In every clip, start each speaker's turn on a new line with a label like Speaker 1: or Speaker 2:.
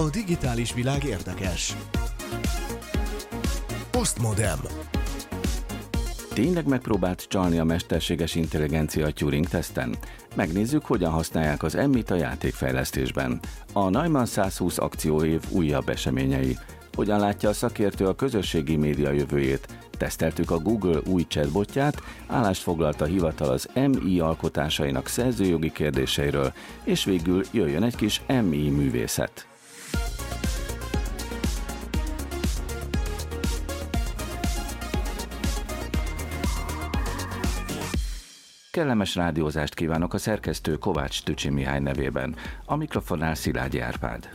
Speaker 1: A digitális világ érdekes. Postmodem.
Speaker 2: Tényleg megpróbált csalni a mesterséges intelligencia a Turing teszten? Megnézzük, hogyan használják az emmit a játékfejlesztésben. A Neumann 120 akcióév újabb eseményei. Hogyan látja a szakértő a közösségi média jövőjét? Teszteltük a Google új chatbotját, állást foglalt a hivatal az MI alkotásainak szerzőjogi kérdéseiről, és végül jöjjön egy kis MI művészet. Kellemes rádiózást kívánok a szerkesztő Kovács Tücsi Mihály nevében. A mikrofonnál Szilágyi Árpád.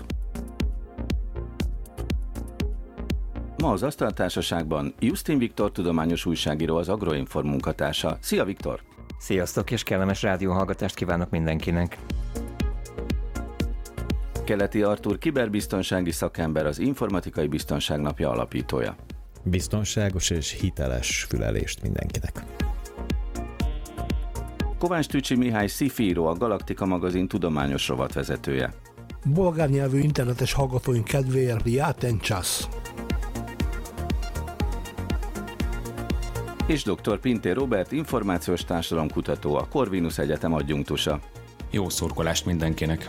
Speaker 2: Ma az Asztaltársaságban Justin Viktor tudományos újságíró az Agroinform munkatársa. Szia Viktor!
Speaker 3: Sziasztok, és kellemes rádióhallgatást kívánok mindenkinek!
Speaker 2: Keleti Artur kiberbiztonsági szakember, az Informatikai Biztonság Napja alapítója.
Speaker 4: Biztonságos és hiteles fülelést mindenkinek.
Speaker 2: Kovács Tücsi Mihály Szifíró, a Galaktika magazin tudományos rovatvezetője.
Speaker 5: Bolgár nyelvű internetes hallgatóink kedvéért Játen Csász.
Speaker 2: És dr. Pintér Robert, információs társadalomkutató, a Corvinus Egyetem adjunktusa.
Speaker 6: Jó szurkolást mindenkinek!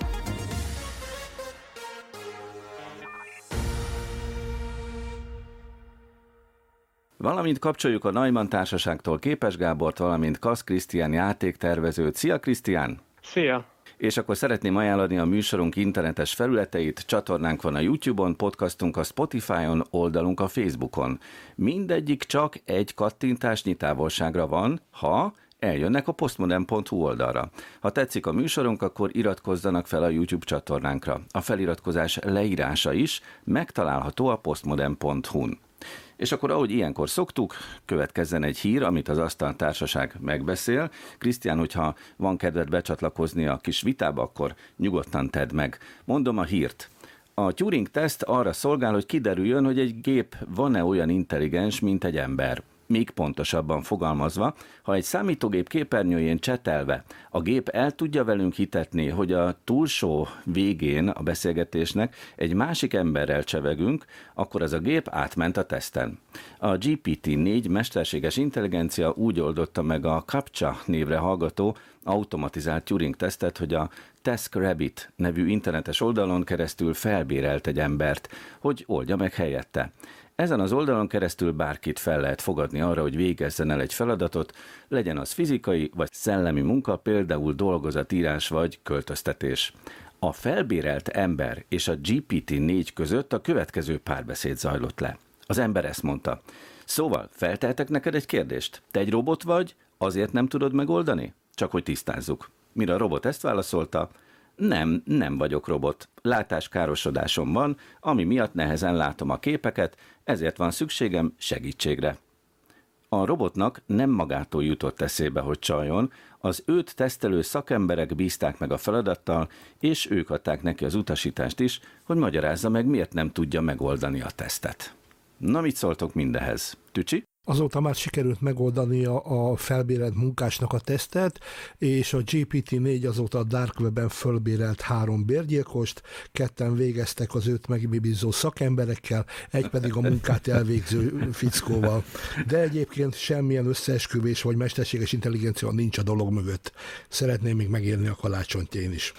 Speaker 2: Valamint kapcsoljuk a Neumann Társaságtól Képes Gábort, valamint Kasz Krisztián játéktervezőt. Szia Krisztián!
Speaker 7: Szia!
Speaker 2: És akkor szeretném ajánlani a műsorunk internetes felületeit, csatornánk van a YouTube-on, podcastunk a Spotify-on, oldalunk a Facebookon. Mindegyik csak egy kattintásnyi távolságra van, ha eljönnek a postmodern.hu oldalra. Ha tetszik a műsorunk, akkor iratkozzanak fel a YouTube csatornánkra. A feliratkozás leírása is megtalálható a postmodern.hu-n. És akkor, ahogy ilyenkor szoktuk, következzen egy hír, amit az Asztal Társaság megbeszél. Krisztián, hogyha van kedved becsatlakozni a kis vitába, akkor nyugodtan tedd meg. Mondom a hírt. A Turing-teszt arra szolgál, hogy kiderüljön, hogy egy gép van-e olyan intelligens, mint egy ember. Még pontosabban fogalmazva, ha egy számítógép képernyőjén csetelve a gép el tudja velünk hitetni, hogy a túlsó végén a beszélgetésnek egy másik emberrel csevegünk, akkor ez a gép átment a teszten. A GPT-4 mesterséges intelligencia úgy oldotta meg a CAPTCHA névre hallgató automatizált Turing-tesztet, hogy a TaskRabbit nevű internetes oldalon keresztül felbérelt egy embert, hogy oldja meg helyette. Ezen az oldalon keresztül bárkit fel lehet fogadni arra, hogy végezzen el egy feladatot, legyen az fizikai vagy szellemi munka, például dolgozatírás vagy költöztetés. A felbérelt ember és a GPT-4 között a következő párbeszéd zajlott le. Az ember ezt mondta. Szóval, felteltek neked egy kérdést. Te egy robot vagy, azért nem tudod megoldani? Csak hogy tisztázzuk. Mire a robot ezt válaszolta, nem, nem vagyok robot. Látáskárosodásom van, ami miatt nehezen látom a képeket, ezért van szükségem segítségre. A robotnak nem magától jutott eszébe, hogy csaljon, az őt tesztelő szakemberek bízták meg a feladattal, és ők adták neki az utasítást is, hogy magyarázza meg, miért nem tudja megoldani a tesztet. Na, mit szóltok mindehez? Tücsi?
Speaker 5: Azóta már sikerült megoldani a, a felbérelt munkásnak a tesztet, és a GPT-4 azóta a Dark Web-en fölbérelt három bérgyilkost, ketten végeztek az őt megbízó szakemberekkel, egy pedig a munkát elvégző fickóval. De egyébként semmilyen összeesküvés vagy mesterséges intelligencia nincs a dolog mögött. Szeretném még megélni a kalácsonyt én is.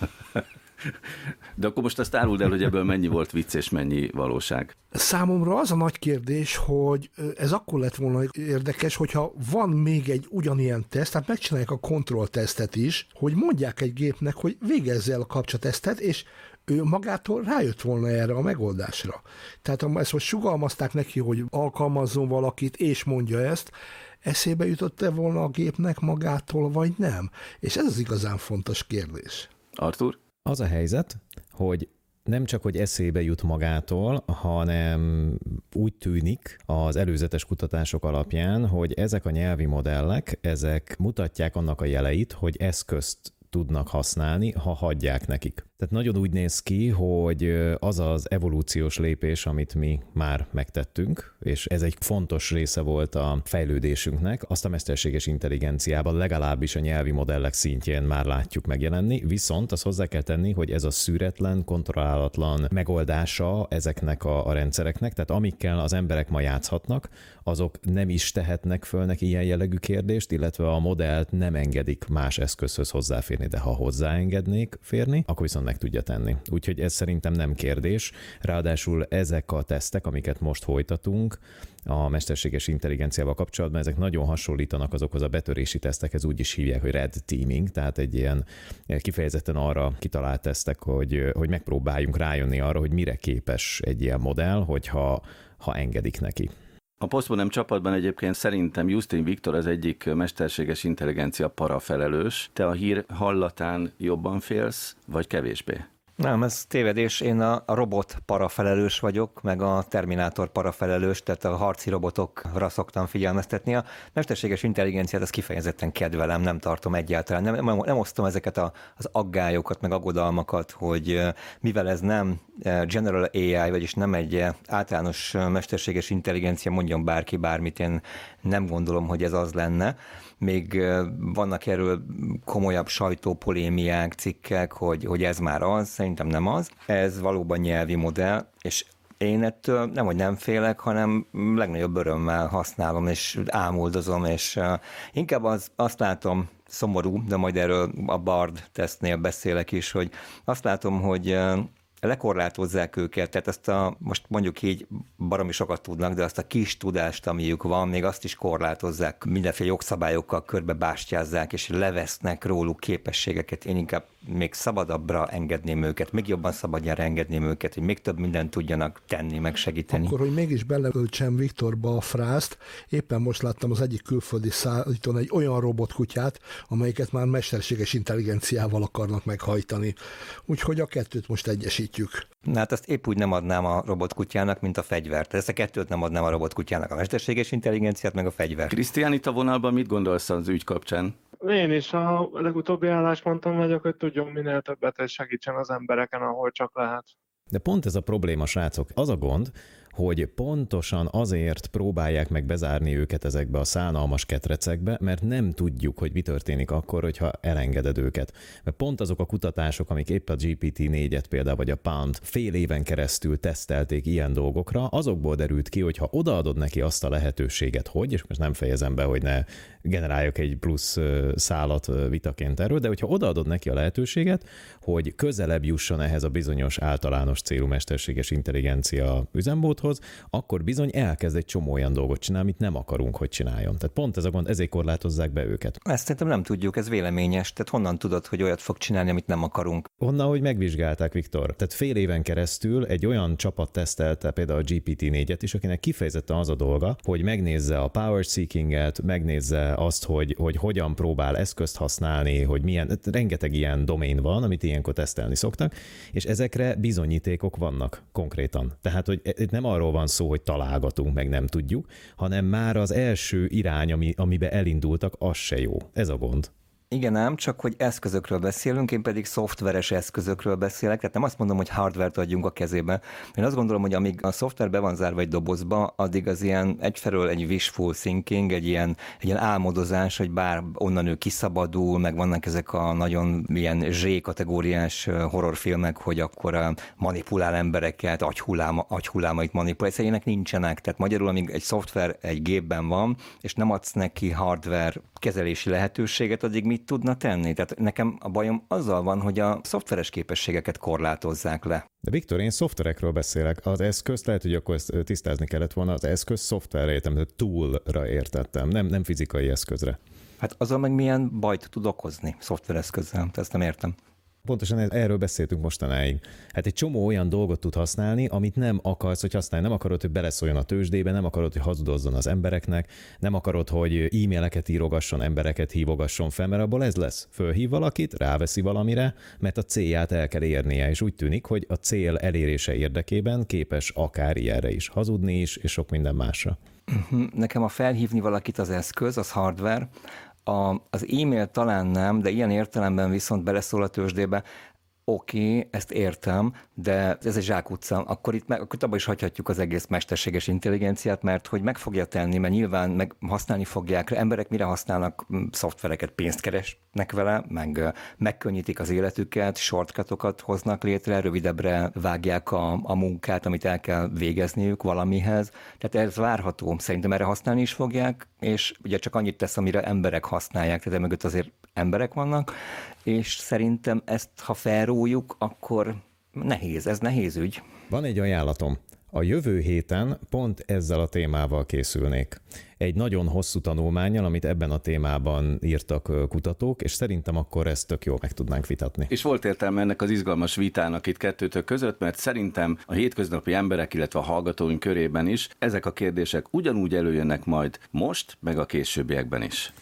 Speaker 2: De akkor most azt áruld el, hogy ebből mennyi volt vicc és mennyi valóság.
Speaker 5: Számomra az a nagy kérdés, hogy ez akkor lett volna érdekes, hogyha van még egy ugyanilyen teszt, tehát megcsinálják a kontrolltesztet is, hogy mondják egy gépnek, hogy végezze el a kapcsatesztet, és ő magától rájött volna erre a megoldásra. Tehát ha ezt most sugalmazták neki, hogy alkalmazzon valakit, és mondja ezt, eszébe jutott-e volna a gépnek magától, vagy nem? És ez az igazán fontos kérdés.
Speaker 2: Artur?
Speaker 4: Az a helyzet, hogy nem csak, hogy eszébe jut magától, hanem úgy tűnik az előzetes kutatások alapján, hogy ezek a nyelvi modellek, ezek mutatják annak a jeleit, hogy eszközt tudnak használni, ha hagyják nekik. Tehát nagyon úgy néz ki, hogy az az evolúciós lépés, amit mi már megtettünk, és ez egy fontos része volt a fejlődésünknek, azt a mesterséges intelligenciában legalábbis a nyelvi modellek szintjén már látjuk megjelenni, viszont azt hozzá kell tenni, hogy ez a szüretlen, kontrollálatlan megoldása ezeknek a, a rendszereknek, tehát amikkel az emberek ma játszhatnak, azok nem is tehetnek föl neki ilyen jellegű kérdést, illetve a modellt nem engedik más eszközhöz hozzáférni, de ha hozzáengednék férni, akkor viszont meg tudja tenni. Úgyhogy ez szerintem nem kérdés. Ráadásul ezek a tesztek, amiket most folytatunk, a mesterséges intelligenciával kapcsolatban, ezek nagyon hasonlítanak azokhoz a betörési tesztekhez, úgy is hívják, hogy red teaming, tehát egy ilyen kifejezetten arra kitalált tesztek, hogy, hogy megpróbáljunk rájönni arra, hogy mire képes egy ilyen modell, hogyha ha engedik neki.
Speaker 2: A Postmodem csapatban egyébként szerintem Justin Viktor az egyik mesterséges intelligencia parafelelős. Te a hír hallatán jobban félsz, vagy kevésbé?
Speaker 3: Nem, ez tévedés. Én a robot parafelelős vagyok, meg a Terminátor parafelelős, tehát a harci robotokra szoktam figyelmeztetni. A mesterséges intelligenciát az kifejezetten kedvelem, nem tartom egyáltalán. Nem, nem, nem osztom ezeket a, az aggályokat, meg aggodalmakat, hogy mivel ez nem General AI, vagyis nem egy általános mesterséges intelligencia, mondjon bárki bármit, én nem gondolom, hogy ez az lenne még vannak erről komolyabb sajtópolémiák, cikkek, hogy, hogy ez már az, szerintem nem az. Ez valóban nyelvi modell, és én ettől nem, hogy nem félek, hanem legnagyobb örömmel használom, és ámuldozom, és inkább az, azt látom, szomorú, de majd erről a Bard tesztnél beszélek is, hogy azt látom, hogy lekorlátozzák őket, tehát ezt a, most mondjuk így baromi sokat tudnak, de azt a kis tudást, amiük van, még azt is korlátozzák, mindenféle jogszabályokkal körbe bástyázzák, és levesznek róluk képességeket. Én inkább még szabadabbra engedném őket, még jobban szabadjára engedném őket, hogy még több mindent tudjanak tenni, meg segíteni.
Speaker 5: Akkor, hogy mégis beleöltsem Viktorba a frászt, éppen most láttam az egyik külföldi szállítón egy olyan robotkutyát, amelyiket már mesterséges intelligenciával akarnak meghajtani. Úgyhogy a kettőt most egyesítjük.
Speaker 3: Na hát ezt épp úgy nem adnám a robotkutyának, mint a fegyvert. Ezt a kettőt nem adnám a robotkutyának, a mesterséges intelligenciát, meg a fegyvert.
Speaker 2: Krisztián, itt a vonalban mit gondolsz az ügy kapcsán?
Speaker 7: Én is a legutóbbi állásponton vagyok, hogy tudjon minél többet, és segítsen az embereken, ahol csak lehet.
Speaker 4: De pont ez a probléma, srácok. Az a gond, hogy pontosan azért próbálják meg bezárni őket ezekbe a szánalmas ketrecekbe, mert nem tudjuk, hogy mi történik akkor, hogyha elengeded őket. Mert pont azok a kutatások, amik épp a GPT-4-et például, vagy a Pound fél éven keresztül tesztelték ilyen dolgokra, azokból derült ki, hogy ha odaadod neki azt a lehetőséget, hogy, és most nem fejezem be, hogy ne generáljak egy plusz szálat vitaként erről, de hogyha odaadod neki a lehetőséget, hogy közelebb jusson ehhez a bizonyos általános célú mesterséges intelligencia üzembóthoz, akkor bizony elkezd egy csomó olyan dolgot csinálni, amit nem akarunk, hogy csináljon. Tehát pont ez a gond, ezért korlátozzák be őket.
Speaker 3: Ezt szerintem nem tudjuk, ez véleményes. Tehát honnan tudod, hogy olyat fog csinálni, amit nem akarunk?
Speaker 4: Honnan, hogy megvizsgálták, Viktor. Tehát fél éven keresztül egy olyan csapat tesztelte például a GPT-4-et is, akinek kifejezetten az a dolga, hogy megnézze a power seeking-et, megnézze azt, hogy, hogy hogyan próbál eszközt használni, hogy milyen, rengeteg ilyen domain van, amit ilyenkor tesztelni szoktak, és ezekre bizonyítékok vannak konkrétan. Tehát, hogy itt nem arról van szó, hogy találgatunk, meg nem tudjuk, hanem már az első irány, ami, amibe elindultak, az se jó. Ez a gond.
Speaker 3: Igen ám, csak hogy eszközökről beszélünk, én pedig szoftveres eszközökről beszélek, tehát nem azt mondom, hogy hardvert adjunk a kezébe. Én azt gondolom, hogy amíg a szoftver be van zárva egy dobozba, addig az ilyen egyfelől egy wishful thinking, egy ilyen, egy ilyen álmodozás, hogy bár onnan ő kiszabadul, meg vannak ezek a nagyon ilyen Z kategóriás horrorfilmek, hogy akkor manipulál embereket, agyhulláma, agyhullámait manipulál, ilyenek nincsenek. Tehát magyarul, amíg egy szoftver egy gépben van, és nem adsz neki hardware kezelési lehetőséget, addig mit tudna tenni? Tehát nekem a bajom azzal van, hogy a szoftveres képességeket korlátozzák le.
Speaker 4: De Viktor, én szoftverekről beszélek. Az eszköz, lehet, hogy akkor ezt tisztázni kellett volna, az eszköz szoftverre értem, tehát toolra értettem, nem, nem fizikai eszközre.
Speaker 3: Hát azzal meg milyen bajt tud okozni szoftvereszközzel, ezt nem értem.
Speaker 4: Pontosan erről beszéltünk mostanáig. Hát egy csomó olyan dolgot tud használni, amit nem akarsz, hogy használj. Nem akarod, hogy beleszóljon a tőzsdébe, nem akarod, hogy hazudozzon az embereknek, nem akarod, hogy e-maileket írogasson, embereket hívogasson fel, mert abból ez lesz. Fölhív valakit, ráveszi valamire, mert a célját el kell érnie, és úgy tűnik, hogy a cél elérése érdekében képes akár ilyenre is hazudni is, és sok minden másra.
Speaker 3: Mhm. Nekem a felhívni valakit az eszköz, az hardware, A, az e-mail talán nem, de ilyen értelemben viszont beleszól a tőzsdébe, oké, okay, ezt értem, de ez egy zsákutca, akkor itt meg, akkor abban is hagyhatjuk az egész mesterséges intelligenciát, mert hogy meg fogja tenni, mert nyilván meg használni fogják, emberek mire használnak szoftvereket, pénzt keresnek vele, meg megkönnyítik az életüket, shortcutokat hoznak létre, rövidebbre vágják a, a munkát, amit el kell végezniük valamihez. Tehát ez várható, szerintem erre használni is fogják, és ugye csak annyit tesz, amire emberek használják, tehát mögött azért emberek vannak, és szerintem ezt, ha felrójuk, akkor nehéz, ez nehéz ügy.
Speaker 4: Van egy ajánlatom. A jövő héten pont ezzel a témával készülnék. Egy nagyon hosszú tanulmányal, amit ebben a témában írtak kutatók, és szerintem akkor ezt tök jól meg tudnánk vitatni.
Speaker 2: És volt értelme ennek az izgalmas vitának itt kettőtök között, mert szerintem a hétköznapi emberek, illetve a hallgatóink körében is ezek a kérdések ugyanúgy előjönnek majd most, meg a későbbiekben is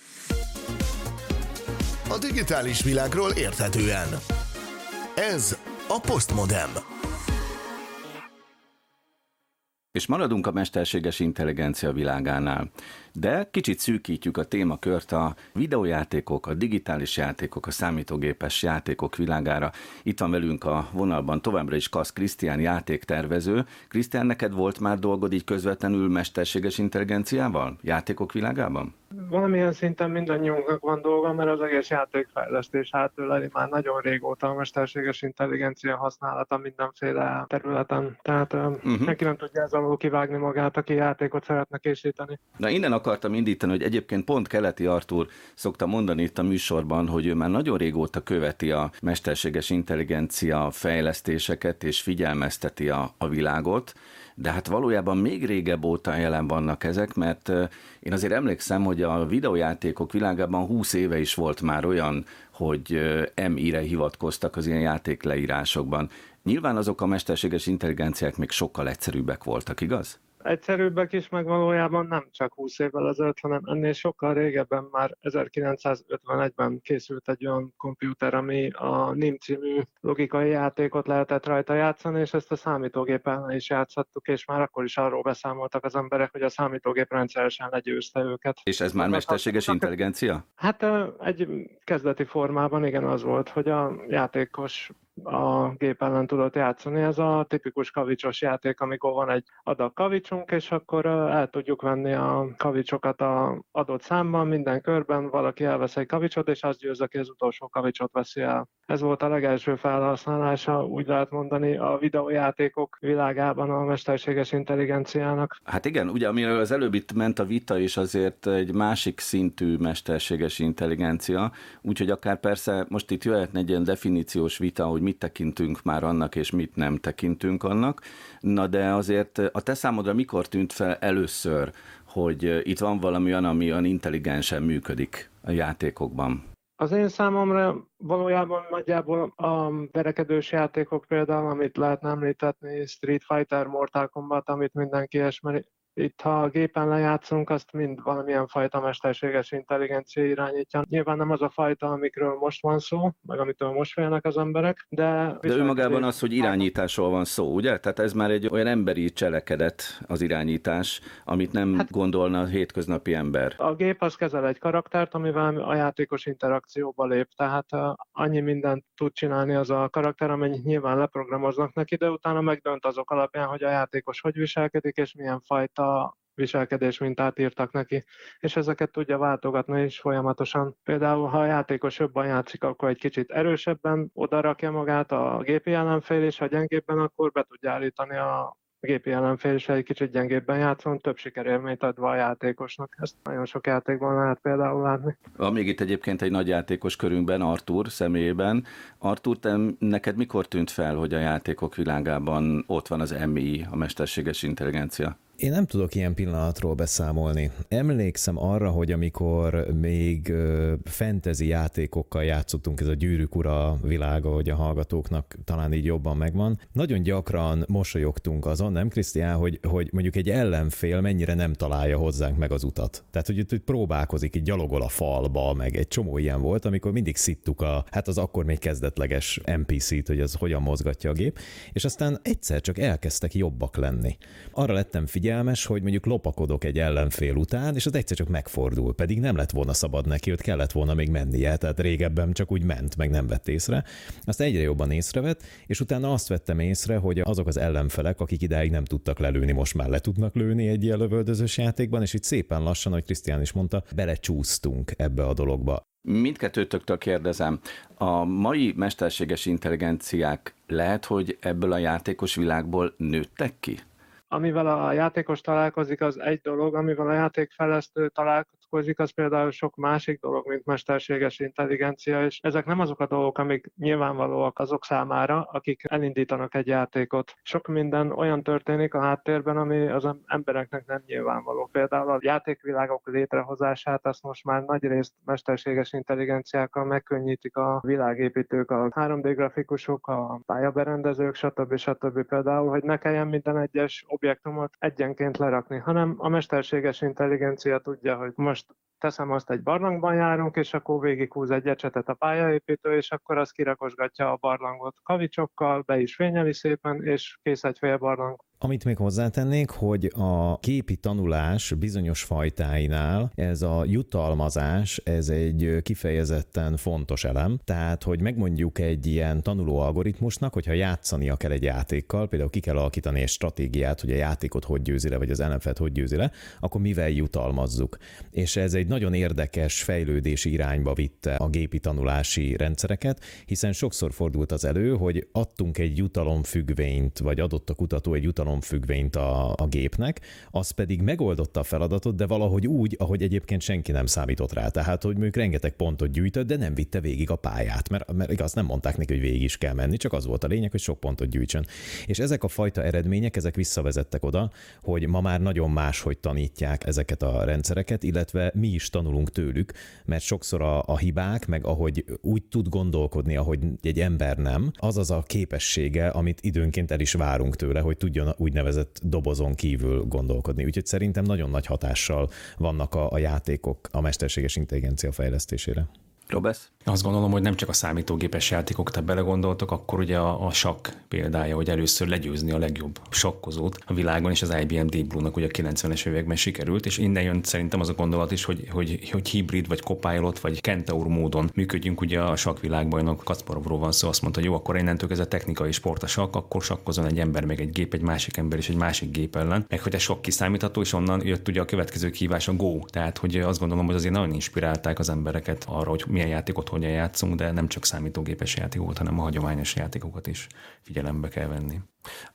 Speaker 1: a digitális világról érthetően. Ez a Postmodem.
Speaker 2: És maradunk a mesterséges intelligencia világánál de kicsit szűkítjük a témakört a videójátékok, a digitális játékok, a számítógépes játékok világára. Itt van velünk a vonalban továbbra is Kasz Krisztián játéktervező. Krisztián, neked volt már dolgod így közvetlenül mesterséges intelligenciával játékok világában?
Speaker 7: Valamilyen szinten mindannyiunknak van dolga, mert az egész játékfejlesztés hátüleli már nagyon régóta a mesterséges intelligencia használata mindenféle területen. Tehát uh-huh. neki nem tudja ezzel kivágni magát, aki játékot szeretne készíteni.
Speaker 2: Na innen akartam indítani, hogy egyébként pont Keleti Artur szokta mondani itt a műsorban, hogy ő már nagyon régóta követi a mesterséges intelligencia fejlesztéseket és figyelmezteti a, a világot, de hát valójában még régebb óta jelen vannak ezek, mert én azért emlékszem, hogy a videójátékok világában 20 éve is volt már olyan, hogy MI-re hivatkoztak az ilyen játékleírásokban. Nyilván azok a mesterséges intelligenciák még sokkal egyszerűbbek voltak, igaz?
Speaker 7: Egyszerűbbek is, meg valójában nem csak 20 évvel ezelőtt, hanem ennél sokkal régebben már 1951-ben készült egy olyan komputer, ami a NIM című logikai játékot lehetett rajta játszani, és ezt a számítógépen is játszhattuk, és már akkor is arról beszámoltak az emberek, hogy a számítógép rendszeresen legyőzte őket.
Speaker 2: És ez már mesterséges intelligencia?
Speaker 7: Hát egy kezdeti formában igen az volt, hogy a játékos a gép ellen tudott játszani. Ez a tipikus kavicsos játék, amikor van egy adag kavicsunk, és akkor el tudjuk venni a kavicsokat a adott számban, minden körben valaki elvesz egy kavicsot, és az győz, aki az utolsó kavicsot veszi el. Ez volt a legelső felhasználása, úgy lehet mondani, a videójátékok világában a mesterséges intelligenciának.
Speaker 2: Hát igen, ugye amiről az előbb itt ment a vita is azért egy másik szintű mesterséges intelligencia, úgyhogy akár persze most itt jöhetne egy ilyen definíciós vita, hogy mit tekintünk már annak, és mit nem tekintünk annak. Na de azért a te számodra mikor tűnt fel először, hogy itt van valami olyan, ami olyan intelligensen működik a játékokban?
Speaker 7: Az én számomra valójában nagyjából a verekedős játékok például, amit lehetne említetni, Street Fighter, Mortal Kombat, amit mindenki ismeri, itt, ha a gépen lejátszunk, azt mind valamilyen fajta mesterséges intelligencia irányítja. Nyilván nem az a fajta, amikről most van szó, meg amitől most félnek az emberek, de...
Speaker 2: De önmagában az, hogy irányításról van szó, ugye? Tehát ez már egy olyan emberi cselekedet az irányítás, amit nem hát, gondolna a hétköznapi ember.
Speaker 7: A gép az kezel egy karaktert, amivel a játékos interakcióba lép, tehát annyi mindent tud csinálni az a karakter, amennyit nyilván leprogramoznak neki, de utána megdönt azok alapján, hogy a játékos hogy viselkedik, és milyen fajta viselkedés mintát írtak neki, és ezeket tudja váltogatni is folyamatosan. Például, ha a játékos jobban játszik, akkor egy kicsit erősebben odarakja magát a gépi ellenfél, és ha gyengébben, akkor be tudja állítani a gépi ellenfél is egy kicsit gyengébben játszon, több sikerélményt adva a játékosnak. Ezt nagyon sok játékban lehet például látni.
Speaker 2: Van még itt egyébként egy nagy játékos körünkben, Artur személyében. Artur, te neked mikor tűnt fel, hogy a játékok világában ott van az MI, a mesterséges intelligencia?
Speaker 4: Én nem tudok ilyen pillanatról beszámolni. Emlékszem arra, hogy amikor még fantasy játékokkal játszottunk, ez a gyűrűk ura világa, hogy a hallgatóknak talán így jobban megvan, nagyon gyakran mosolyogtunk azon, nem Krisztián, hogy, hogy mondjuk egy ellenfél mennyire nem találja hozzánk meg az utat. Tehát, hogy itt próbálkozik, így gyalogol a falba, meg egy csomó ilyen volt, amikor mindig szittuk a, hát az akkor még kezdetleges NPC-t, hogy az hogyan mozgatja a gép, és aztán egyszer csak elkezdtek jobbak lenni. Arra lettem figyelni, figyelmes, hogy mondjuk lopakodok egy ellenfél után, és az egyszer csak megfordul, pedig nem lett volna szabad neki, ott kellett volna még mennie, tehát régebben csak úgy ment, meg nem vett észre. Azt egyre jobban észrevett, és utána azt vettem észre, hogy azok az ellenfelek, akik idáig nem tudtak lelőni, most már le tudnak lőni egy ilyen lövöldözős játékban, és itt szépen lassan, ahogy Krisztián is mondta, belecsúsztunk ebbe a dologba.
Speaker 2: Mindkettőtöktől kérdezem, a mai mesterséges intelligenciák lehet, hogy ebből a játékos világból nőttek ki?
Speaker 7: Amivel a játékos találkozik, az egy dolog, amivel a játékfejlesztő találkozik, az például sok másik dolog, mint mesterséges intelligencia, és ezek nem azok a dolgok, amik nyilvánvalóak azok számára, akik elindítanak egy játékot. Sok minden olyan történik a háttérben, ami az embereknek nem nyilvánvaló. Például a játékvilágok létrehozását azt most már nagy részt mesterséges intelligenciákkal megkönnyítik a világépítők, a 3D grafikusok, a pályaberendezők, stb. stb. Például, hogy ne kelljen minden egyes objektumot egyenként lerakni, hanem a mesterséges intelligencia tudja, hogy most teszem azt egy barlangban járunk, és akkor végighúz egy ecsetet a pályaépítő, és akkor az kirakosgatja a barlangot kavicsokkal, be is fényeli szépen, és kész egy fél barlang.
Speaker 4: Amit még hozzátennék, hogy a képi tanulás bizonyos fajtáinál ez a jutalmazás, ez egy kifejezetten fontos elem. Tehát, hogy megmondjuk egy ilyen tanuló algoritmusnak, hogyha játszania kell egy játékkal, például ki kell alakítani egy stratégiát, hogy a játékot hogy győzi le, vagy az ellenfet hogy győzi le, akkor mivel jutalmazzuk. És ez egy nagyon érdekes fejlődési irányba vitte a gépi tanulási rendszereket, hiszen sokszor fordult az elő, hogy adtunk egy jutalomfüggvényt, vagy adott a kutató egy jutalom függvényt a, a gépnek, az pedig megoldotta a feladatot, de valahogy úgy, ahogy egyébként senki nem számított rá. Tehát, hogy mondjuk rengeteg pontot gyűjtött, de nem vitte végig a pályát, mert, mert igaz, nem mondták neki, hogy végig is kell menni, csak az volt a lényeg, hogy sok pontot gyűjtsön. És ezek a fajta eredmények, ezek visszavezettek oda, hogy ma már nagyon máshogy tanítják ezeket a rendszereket, illetve mi is tanulunk tőlük, mert sokszor a, a hibák, meg ahogy úgy tud gondolkodni, ahogy egy ember nem, az az a képessége, amit időnként el is várunk tőle, hogy tudjon úgynevezett dobozon kívül gondolkodni. Úgyhogy szerintem nagyon nagy hatással vannak a, a játékok a mesterséges intelligencia fejlesztésére.
Speaker 2: Robesz?
Speaker 6: Azt gondolom, hogy nem csak a számítógépes játékok, tehát belegondoltok, akkor ugye a, a sakk példája, hogy először legyőzni a legjobb sakkozót a világon, és az IBM Deep Blue-nak ugye a 90-es években sikerült, és innen jön szerintem az a gondolat is, hogy, hogy, hogy hibrid, vagy copilot, vagy Kentaur módon működjünk, ugye a sakkvilágban Kasparovról van szó, azt mondta, hogy jó, akkor innentől ez a technikai sport a sakk, akkor sakkozon egy ember, meg egy gép, egy másik ember és egy másik gép ellen, meg hogy a sok kiszámítható, és onnan jött ugye a következő kihívás a Go, tehát hogy azt gondolom, hogy azért nagyon inspirálták az embereket arra, hogy milyen játékot hogyan játszunk, de nem csak számítógépes játékokat, hanem a hagyományos játékokat is figyelembe kell venni.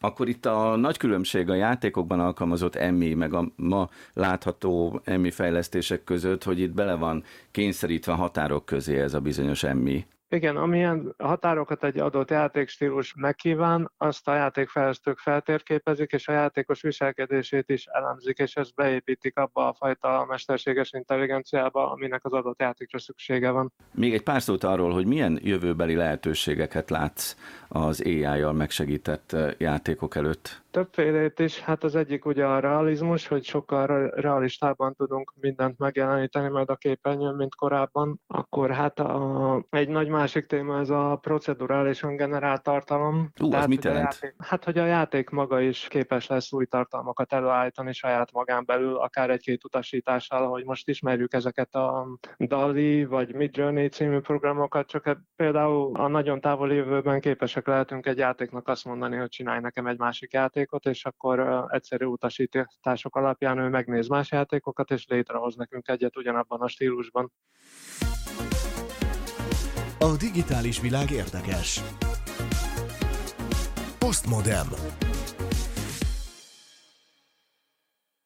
Speaker 2: Akkor itt a nagy különbség a játékokban alkalmazott emmi, meg a ma látható emmi fejlesztések között, hogy itt bele van kényszerítve határok közé ez a bizonyos emmi.
Speaker 7: Igen, amilyen határokat egy adott játékstílus megkíván, azt a játékfejlesztők feltérképezik, és a játékos viselkedését is elemzik, és ezt beépítik abba a fajta mesterséges intelligenciába, aminek az adott játékra szüksége van.
Speaker 2: Még egy pár szót arról, hogy milyen jövőbeli lehetőségeket látsz az AI-jal megsegített játékok előtt?
Speaker 7: Többfélét is, hát az egyik ugye a realizmus, hogy sokkal realistában tudunk mindent megjeleníteni majd a képernyőn, mint korábban. Akkor hát a, egy nagy másik téma ez a procedurálisan generált tartalom.
Speaker 2: Ú, az mit jelent?
Speaker 7: Játék, hát, hogy a játék maga is képes lesz új tartalmakat előállítani saját magán belül, akár egy-két utasítással, ahogy most ismerjük ezeket a DALI vagy Midjourney című programokat, csak például a nagyon távoli jövőben képesek lehetünk egy játéknak azt mondani, hogy csinálj nekem egy másik játék, játékot, és akkor egyszerű utasítások alapján ő megnéz más játékokat, és létrehoz nekünk egyet ugyanabban a stílusban.
Speaker 1: A digitális világ érdekes.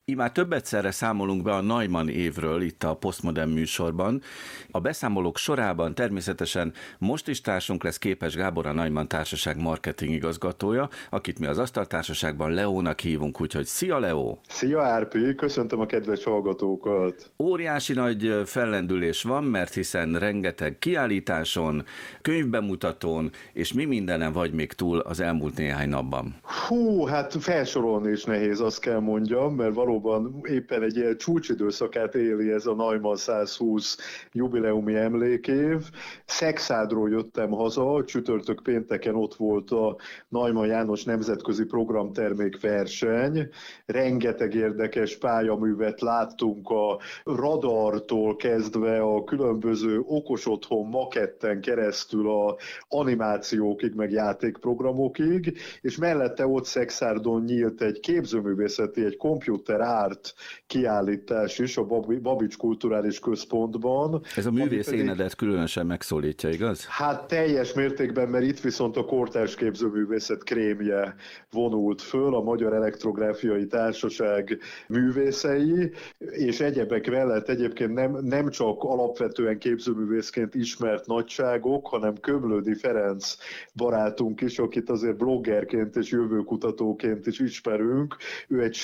Speaker 1: Postmodem.
Speaker 2: Imár több egyszerre számolunk be a Neumann évről itt a Postmodern műsorban. A beszámolók sorában természetesen most is társunk lesz Képes Gábor, a Neumann Társaság marketing igazgatója, akit mi az Asztaltársaságban Leónak hívunk, úgyhogy szia Leó!
Speaker 8: Szia Árpi, köszöntöm a kedves hallgatókat!
Speaker 2: Óriási nagy fellendülés van, mert hiszen rengeteg kiállításon, könyvbemutatón és mi mindenen vagy még túl az elmúlt néhány napban.
Speaker 8: Hú, hát felsorolni is nehéz, azt kell mondjam, mert valóban éppen egy ilyen csúcsidőszakát éli ez a Neumann 120 jubileumi emlékév. Szexádról jöttem haza, csütörtök pénteken ott volt a Neumann János Nemzetközi Programtermék verseny. Rengeteg érdekes pályaművet láttunk a radartól kezdve a különböző okos otthon maketten keresztül a animációkig, meg játékprogramokig, és mellette ott Szexárdon nyílt egy képzőművészeti, egy computer art kiállítás is a Babics Kulturális Központban.
Speaker 2: Ez a művész pedig, énedet különösen megszólítja, igaz?
Speaker 8: Hát teljes mértékben, mert itt viszont a kortárs képzőművészet krémje vonult föl, a Magyar Elektrográfiai Társaság művészei, és egyebek mellett egyébként nem, nem csak alapvetően képzőművészként ismert nagyságok, hanem Köblődi Ferenc barátunk is, akit azért bloggerként és jövőkutatóként is ismerünk. Ő egy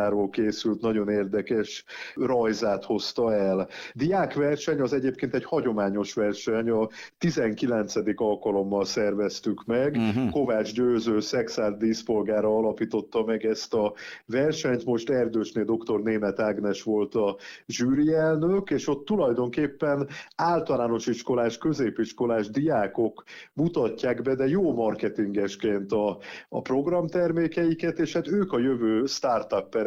Speaker 8: sejtautomatáról készült, nagyon érdekes rajzát hozta el. Diákverseny az egyébként egy hagyományos verseny, a 19. alkalommal szerveztük meg. Uh-huh. Kovács Győző, Szexárd díszpolgára alapította meg ezt a versenyt, most Erdősné dr. Német Ágnes volt a zsűri elnök, és ott tulajdonképpen általános iskolás, középiskolás diákok mutatják be, de jó marketingesként a, a programtermékeiket, és hát ők a jövő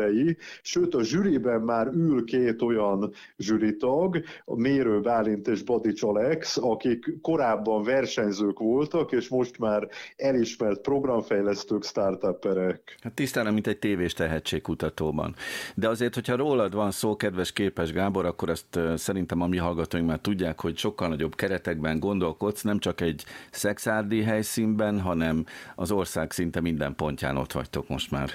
Speaker 8: startupperei, sőt a zsűriben már ül két olyan zsűritag, a Mérő Bálint és Badics Alex, akik korábban versenyzők voltak, és most már elismert programfejlesztők, startupperek.
Speaker 2: Hát tisztán, mint egy tévés tehetségkutatóban. De azért, hogyha rólad van szó, kedves képes Gábor, akkor ezt szerintem a mi hallgatóink már tudják, hogy sokkal nagyobb keretekben gondolkodsz, nem csak egy szexárdi helyszínben, hanem az ország szinte minden pontján ott vagytok most már.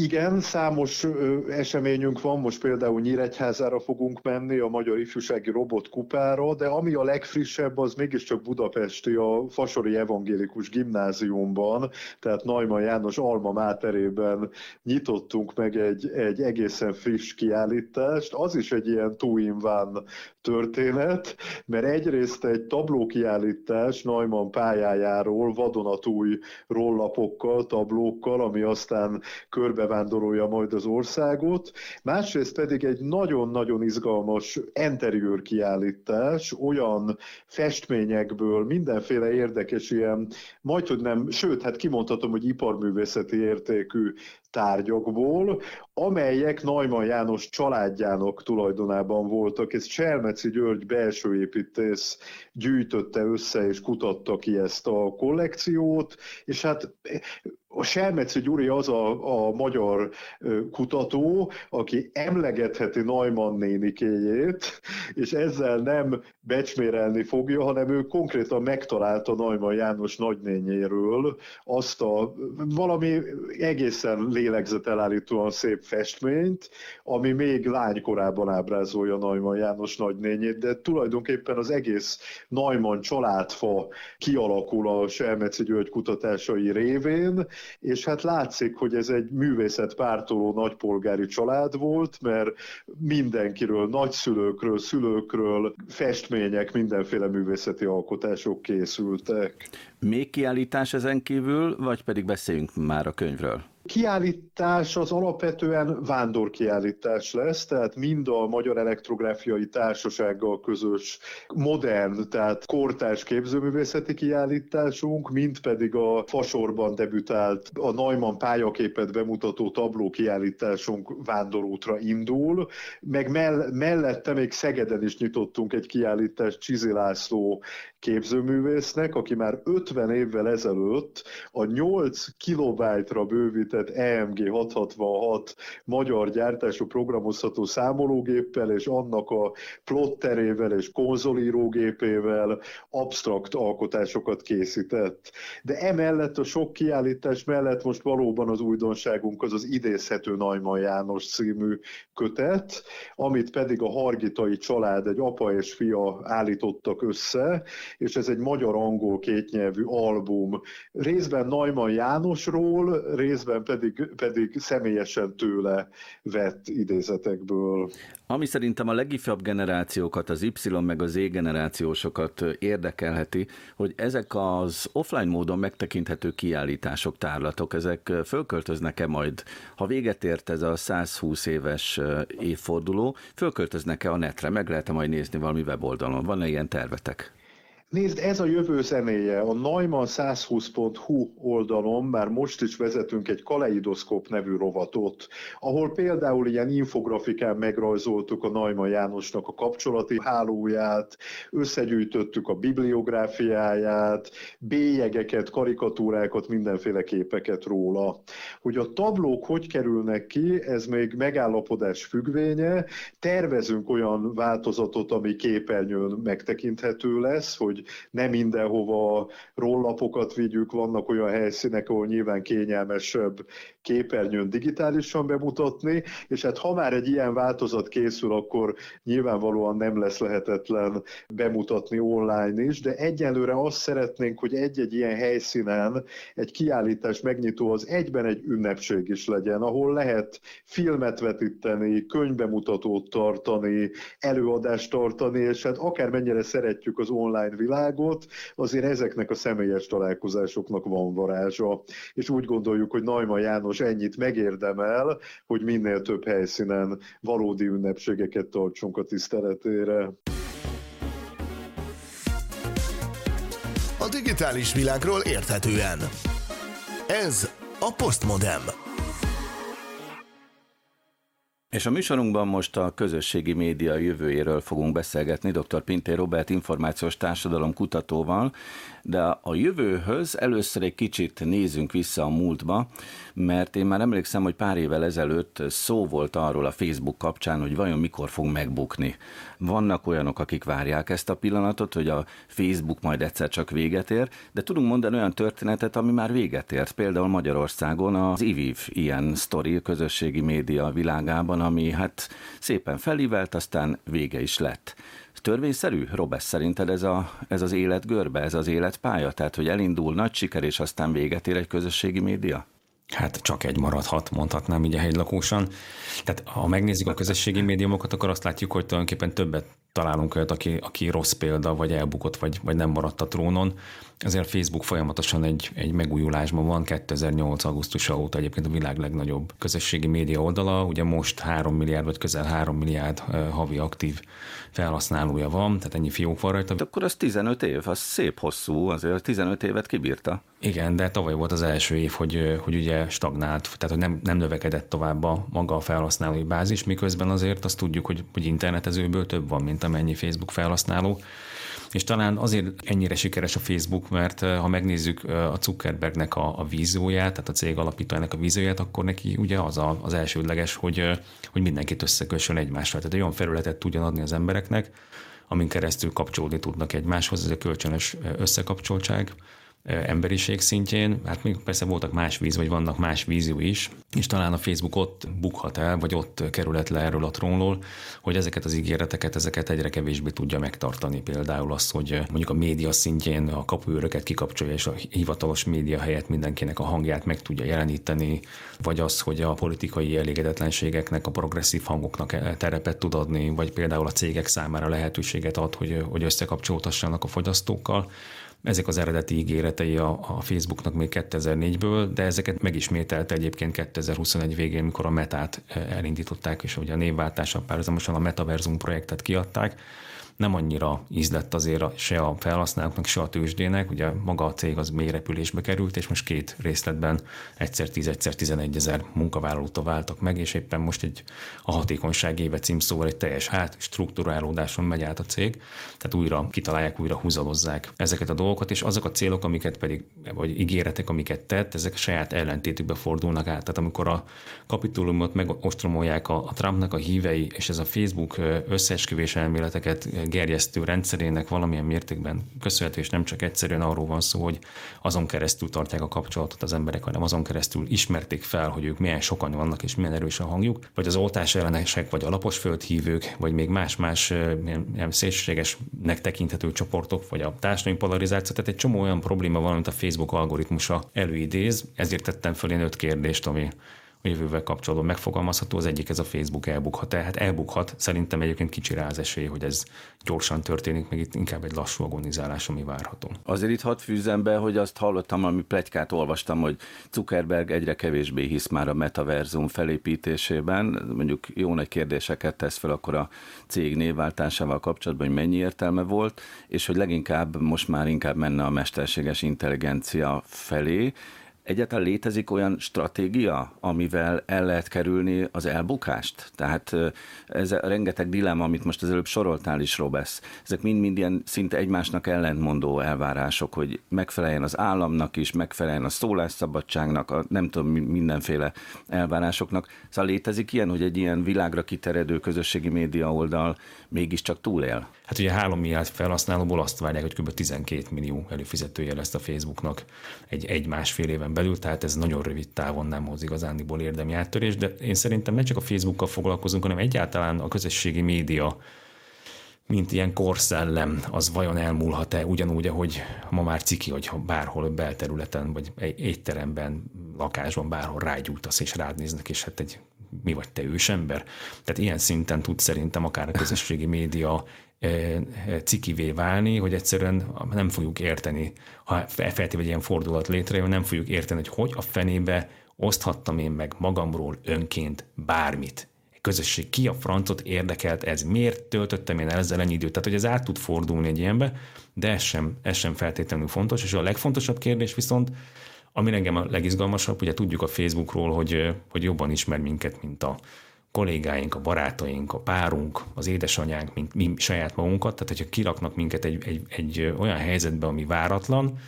Speaker 8: Igen, számos eseményünk van, most például Nyíregyházára fogunk menni, a Magyar Ifjúsági Robot Kupára, de ami a legfrissebb, az mégiscsak budapesti, a Fasori Evangélikus Gimnáziumban, tehát Najman János Alma Máterében nyitottunk meg egy, egy egészen friss kiállítást. Az is egy ilyen two in one történet, mert egyrészt egy tablókiállítás Najman pályájáról, vadonatúj rollapokkal, tablókkal, ami aztán körbe bevándorolja majd az országot, másrészt pedig egy nagyon-nagyon izgalmas interiőr kiállítás, olyan festményekből, mindenféle érdekes ilyen, majd hogy nem, sőt, hát kimondhatom, hogy iparművészeti értékű tárgyakból, amelyek Najman János családjának tulajdonában voltak. Ez Cselmeci György belső építész gyűjtötte össze és kutatta ki ezt a kollekciót, és hát a Selmeci Gyuri az a, a magyar kutató, aki emlegetheti Neumann nénikéjét, és ezzel nem becsmérelni fogja, hanem ő konkrétan megtalálta Neumann János nagynényéről azt a valami egészen lélegzetelállítóan szép festményt, ami még lánykorában ábrázolja Neumann János nagynényét, de tulajdonképpen az egész Neumann családfa kialakul a Selmeci György kutatásai révén, és hát látszik, hogy ez egy művészet pártoló nagypolgári család volt, mert mindenkiről, nagyszülőkről, szülőkről festmények, mindenféle művészeti alkotások készültek.
Speaker 2: Még kiállítás ezen kívül, vagy pedig beszéljünk már a könyvről?
Speaker 8: Kiállítás az alapvetően vándorkiállítás lesz, tehát mind a Magyar Elektrográfiai Társasággal közös modern, tehát kortárs képzőművészeti kiállításunk, mind pedig a Fasorban debütált a Neumann pályaképet bemutató tabló kiállításunk vándorútra indul, meg mellette még Szegeden is nyitottunk egy kiállítást Csizi László képzőművésznek, aki már 50 évvel ezelőtt a 8 kilobájtra bővített EMG 666 magyar gyártású programozható számológéppel és annak a plotterével és konzolírógépével absztrakt alkotásokat készített. De emellett a sok kiállítás mellett most valóban az újdonságunk az az idézhető Najman János című kötet, amit pedig a Hargitai család, egy apa és fia állítottak össze, és ez egy magyar-angol kétnyelvű album. Részben Neumann Jánosról, részben pedig, pedig személyesen tőle vett idézetekből.
Speaker 2: Ami szerintem a legifjabb generációkat, az Y meg az Z generációsokat érdekelheti, hogy ezek az offline módon megtekinthető kiállítások, tárlatok, ezek fölköltöznek-e majd, ha véget ért ez a 120 éves évforduló, fölköltöznek-e a netre, meg lehet-e majd nézni valami weboldalon? Van-e ilyen tervetek?
Speaker 8: Nézd, ez a jövő zenéje. A Neumann120.hu oldalon már most is vezetünk egy kaleidoszkóp nevű rovatot, ahol például ilyen infografikán megrajzoltuk a Neumann Jánosnak a kapcsolati hálóját, összegyűjtöttük a bibliográfiáját, bélyegeket, karikatúrákat, mindenféle képeket róla. Hogy a tablók hogy kerülnek ki, ez még megállapodás függvénye. Tervezünk olyan változatot, ami képernyőn megtekinthető lesz, hogy ne mindenhova rollapokat vigyük, vannak olyan helyszínek, ahol nyilván kényelmesebb képernyőn digitálisan bemutatni, és hát ha már egy ilyen változat készül, akkor nyilvánvalóan nem lesz lehetetlen bemutatni online is, de egyelőre azt szeretnénk, hogy egy-egy ilyen helyszínen egy kiállítás megnyitó az egyben egy ünnepség is legyen, ahol lehet filmet vetíteni, könyvbemutatót tartani, előadást tartani, és hát akármennyire szeretjük az online világot, azért ezeknek a személyes találkozásoknak van varázsa. És úgy gondoljuk, hogy Najma János ennyit megérdemel, hogy minél több helyszínen valódi ünnepségeket tartsunk a tiszteletére.
Speaker 1: A digitális világról érthetően. Ez a Postmodem.
Speaker 2: És a műsorunkban most a közösségi média jövőjéről fogunk beszélgetni dr. Pintér Robert információs társadalom kutatóval, de a jövőhöz először egy kicsit nézzünk vissza a múltba, mert én már emlékszem, hogy pár évvel ezelőtt szó volt arról a Facebook kapcsán, hogy vajon mikor fog megbukni. Vannak olyanok, akik várják ezt a pillanatot, hogy a Facebook majd egyszer csak véget ér, de tudunk mondani olyan történetet, ami már véget ért. Például Magyarországon az IVIV ilyen sztori közösségi média világában, ami hát szépen felívelt, aztán vége is lett törvényszerű, Robesz, szerinted ez, a, ez az életgörbe, ez az életpálya? Tehát, hogy elindul nagy siker, és aztán véget ér egy közösségi média?
Speaker 6: Hát csak egy maradhat, mondhatnám így a hegylakósan. Tehát ha megnézzük a közösségi médiumokat, akkor azt látjuk, hogy tulajdonképpen többet találunk olyat, aki, aki rossz példa, vagy elbukott, vagy, vagy nem maradt a trónon. Ezért Facebook folyamatosan egy, egy megújulásban van, 2008. augusztusa óta egyébként a világ legnagyobb közösségi média oldala, ugye most 3 milliárd, vagy közel 3 milliárd havi aktív felhasználója van, tehát ennyi fiók van rajta.
Speaker 2: De akkor az 15 év, az szép hosszú, azért 15 évet kibírta.
Speaker 6: Igen, de tavaly volt az első év, hogy, hogy ugye stagnált, tehát hogy nem, nem növekedett tovább a maga a felhasználói bázis, miközben azért azt tudjuk, hogy, hogy internetezőből több van, mint amennyi Facebook felhasználó. És talán azért ennyire sikeres a Facebook, mert ha megnézzük a Zuckerbergnek a, a vízióját, tehát a cég alapítójának a vízióját, akkor neki ugye az a, az elsődleges, hogy, hogy mindenkit összekössön egymással. Tehát egy olyan felületet tudjon adni az embereknek, amin keresztül kapcsolódni tudnak egymáshoz, ez a kölcsönös összekapcsoltság emberiség szintjén. Hát még persze voltak más víz, vagy vannak más vízió is, és talán a Facebook ott bukhat el, vagy ott kerülhet le erről a trónról, hogy ezeket az ígéreteket, ezeket egyre kevésbé tudja megtartani. Például azt, hogy mondjuk a média szintjén a kapuőröket kikapcsolja, és a hivatalos média helyett mindenkinek a hangját meg tudja jeleníteni, vagy az, hogy a politikai elégedetlenségeknek, a progresszív hangoknak terepet tud adni, vagy például a cégek számára lehetőséget ad, hogy, hogy összekapcsoltassanak a fogyasztókkal. Ezek az eredeti ígéretei a, a Facebooknak még 2004-ből, de ezeket megismételte egyébként 2021 végén, mikor a Metát eh, elindították, és ugye a névváltással párhuzamosan a Metaversum projektet kiadták, nem annyira ízlett azért se a felhasználóknak, se a tőzsdének. Ugye maga a cég az mély repülésbe került, és most két részletben egyszer 10, egyszer 11 ezer munkavállalótól váltak meg, és éppen most egy a hatékonyság éve címszóval egy teljes hát struktúrálódáson megy át a cég. Tehát újra kitalálják, újra húzalozzák ezeket a dolgokat, és azok a célok, amiket pedig, vagy ígéretek, amiket tett, ezek a saját ellentétükbe fordulnak át. Tehát amikor a kapitulumot megostromolják a, a Trumpnak a hívei, és ez a Facebook összeesküvés elméleteket gerjesztő rendszerének valamilyen mértékben köszönhető, és nem csak egyszerűen arról van szó, hogy azon keresztül tartják a kapcsolatot az emberek, hanem azon keresztül ismerték fel, hogy ők milyen sokan vannak és milyen erős a hangjuk, vagy az oltás ellenesek, vagy alapos földhívők, vagy még más-más ilyen szélsőségesnek tekinthető csoportok, vagy a társadalmi polarizáció. Tehát egy csomó olyan probléma van, amit a Facebook algoritmusa előidéz. Ezért tettem föl én öt kérdést, ami a jövővel kapcsolatban megfogalmazható, az egyik ez a Facebook elbukhat. Tehát elbukhat, szerintem egyébként kicsi rá az esély, hogy ez gyorsan történik, meg itt inkább egy lassú agonizálás, ami várható.
Speaker 2: Azért itt hat fűzem be, hogy azt hallottam, ami plegykát olvastam, hogy Zuckerberg egyre kevésbé hisz már a metaverzum felépítésében. Mondjuk jó nagy kérdéseket tesz fel akkor a cég névváltásával kapcsolatban, hogy mennyi értelme volt, és hogy leginkább most már inkább menne a mesterséges intelligencia felé, Egyáltalán létezik olyan stratégia, amivel el lehet kerülni az elbukást? Tehát ez a rengeteg dilemma, amit most az előbb soroltál is, Robesz, ezek mind-mind ilyen szinte egymásnak ellentmondó elvárások, hogy megfeleljen az államnak is, megfeleljen a szólásszabadságnak, a nem tudom, mindenféle elvárásoknak. Szóval létezik ilyen, hogy egy ilyen világra kiteredő közösségi média oldal mégiscsak túlél?
Speaker 6: Hát ugye 3 milliárd felhasználóból azt várják, hogy kb. 12 millió előfizetője lesz a Facebooknak egy, egy másfél éven belül, tehát ez nagyon rövid távon nem hoz igazándiból érdemi áttörés, de én szerintem ne csak a Facebookkal foglalkozunk, hanem egyáltalán a közösségi média mint ilyen korszellem, az vajon elmúlhat-e ugyanúgy, ahogy ma már ciki, hogyha bárhol belterületen, vagy egy étteremben, lakásban bárhol rágyújtasz és rád néznek, és hát egy mi vagy te ősember? Tehát ilyen szinten tud szerintem akár a közösségi média cikivé válni, hogy egyszerűen nem fogjuk érteni, ha feltéve egy ilyen fordulat létrejön, nem fogjuk érteni, hogy hogy a fenébe oszthattam én meg magamról önként bármit. Egy közösség ki a francot érdekelt ez, miért töltöttem én el ezzel ennyi időt? Tehát, hogy ez át tud fordulni egy ilyenbe, de ez sem, ez sem feltétlenül fontos, és a legfontosabb kérdés viszont, ami engem a legizgalmasabb, ugye tudjuk a Facebookról, hogy, hogy jobban ismer minket, mint a kollégáink, a barátaink, a párunk, az édesanyánk, mint mi saját magunkat, tehát hogyha kiraknak minket egy, egy, egy olyan helyzetbe, ami váratlan,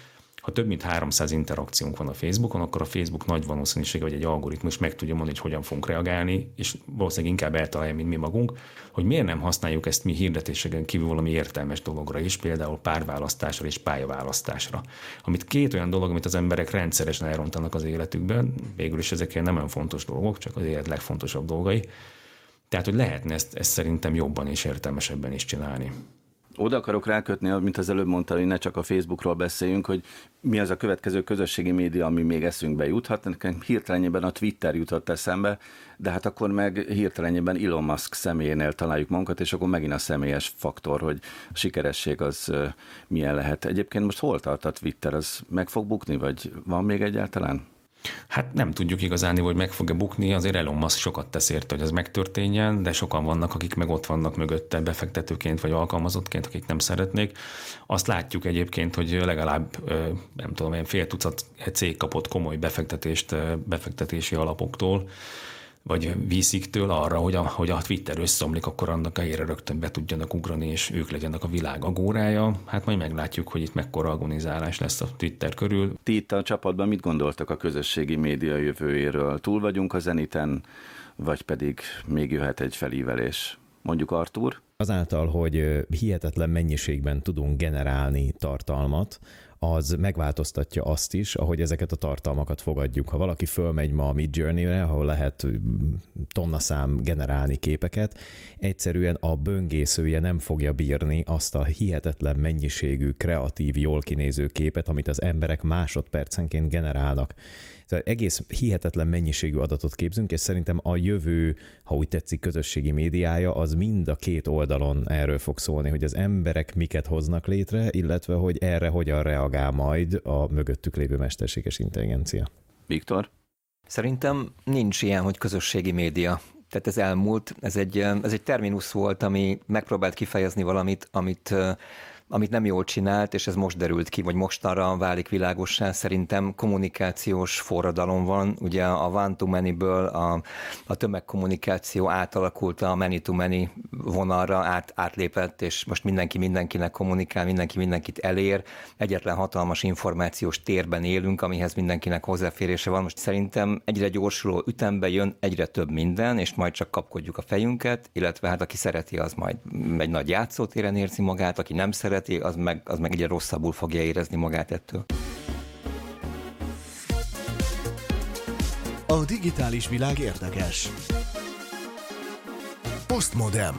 Speaker 6: ha több mint 300 interakciónk van a Facebookon, akkor a Facebook nagy valószínűsége, vagy egy algoritmus meg tudja mondani, hogy hogyan fogunk reagálni, és valószínűleg inkább eltalálja, mint mi magunk, hogy miért nem használjuk ezt mi hirdetéseken kívül valami értelmes dologra is, például párválasztásra és pályaválasztásra. Amit két olyan dolog, amit az emberek rendszeresen elrontanak az életükben, végül is ezek nem olyan fontos dolgok, csak az élet legfontosabb dolgai. Tehát, hogy lehetne ezt, ezt szerintem jobban és értelmesebben is csinálni.
Speaker 2: Oda akarok rákötni, mint az előbb mondta, hogy ne csak a Facebookról beszéljünk, hogy mi az a következő közösségi média, ami még eszünkbe juthat. Nekem hirtelenjében a Twitter jutott eszembe, de hát akkor meg hirtelenjében Elon Musk személyénél találjuk magunkat, és akkor megint a személyes faktor, hogy a sikeresség az milyen lehet. Egyébként most hol tart a Twitter? Az meg fog bukni, vagy van még egyáltalán?
Speaker 6: Hát nem tudjuk igazán, hogy meg fog-e bukni, azért Elon Musk sokat tesz érte, hogy ez megtörténjen, de sokan vannak, akik meg ott vannak mögötte befektetőként vagy alkalmazottként, akik nem szeretnék. Azt látjuk egyébként, hogy legalább nem tudom, fél tucat cég kapott komoly befektetést befektetési alapoktól, vagy víziktől arra, hogy a, hogy a Twitter összeomlik, akkor annak a helyére rögtön be tudjanak ugrani, és ők legyenek a világ agórája. Hát majd meglátjuk, hogy itt mekkora agonizálás lesz a Twitter körül.
Speaker 2: Ti itt a csapatban mit gondoltak a közösségi média jövőjéről? Túl vagyunk a zeniten, vagy pedig még jöhet egy felívelés? Mondjuk Artur?
Speaker 4: Azáltal, hogy hihetetlen mennyiségben tudunk generálni tartalmat, az megváltoztatja azt is, ahogy ezeket a tartalmakat fogadjuk. Ha valaki fölmegy ma a Mid Journey-re, ahol lehet tonnaszám generálni képeket, egyszerűen a böngészője nem fogja bírni azt a hihetetlen mennyiségű, kreatív, jól kinéző képet, amit az emberek másodpercenként generálnak. Tehát egész hihetetlen mennyiségű adatot képzünk, és szerintem a jövő, ha úgy tetszik, közösségi médiája, az mind a két oldalon erről fog szólni, hogy az emberek miket hoznak létre, illetve hogy erre hogyan reagál majd a mögöttük lévő mesterséges intelligencia.
Speaker 2: Viktor?
Speaker 3: Szerintem nincs ilyen, hogy közösségi média. Tehát ez elmúlt, ez egy, ez egy terminus volt, ami megpróbált kifejezni valamit, amit amit nem jól csinált, és ez most derült ki, vagy mostanra válik világossá, szerintem kommunikációs forradalom van. Ugye a one-to-many-ből a, a tömegkommunikáció átalakult a many-to-many vonalra, át, átlépett, és most mindenki mindenkinek kommunikál, mindenki mindenkit elér. Egyetlen hatalmas információs térben élünk, amihez mindenkinek hozzáférése van. Most szerintem egyre gyorsuló ütembe jön egyre több minden, és majd csak kapkodjuk a fejünket, illetve hát aki szereti, az majd egy nagy játszótéren érzi magát, aki nem szereti, az meg, az meg egyre rosszabbul fogja érezni magát ettől.
Speaker 1: A digitális világ érdekes. Postmodem.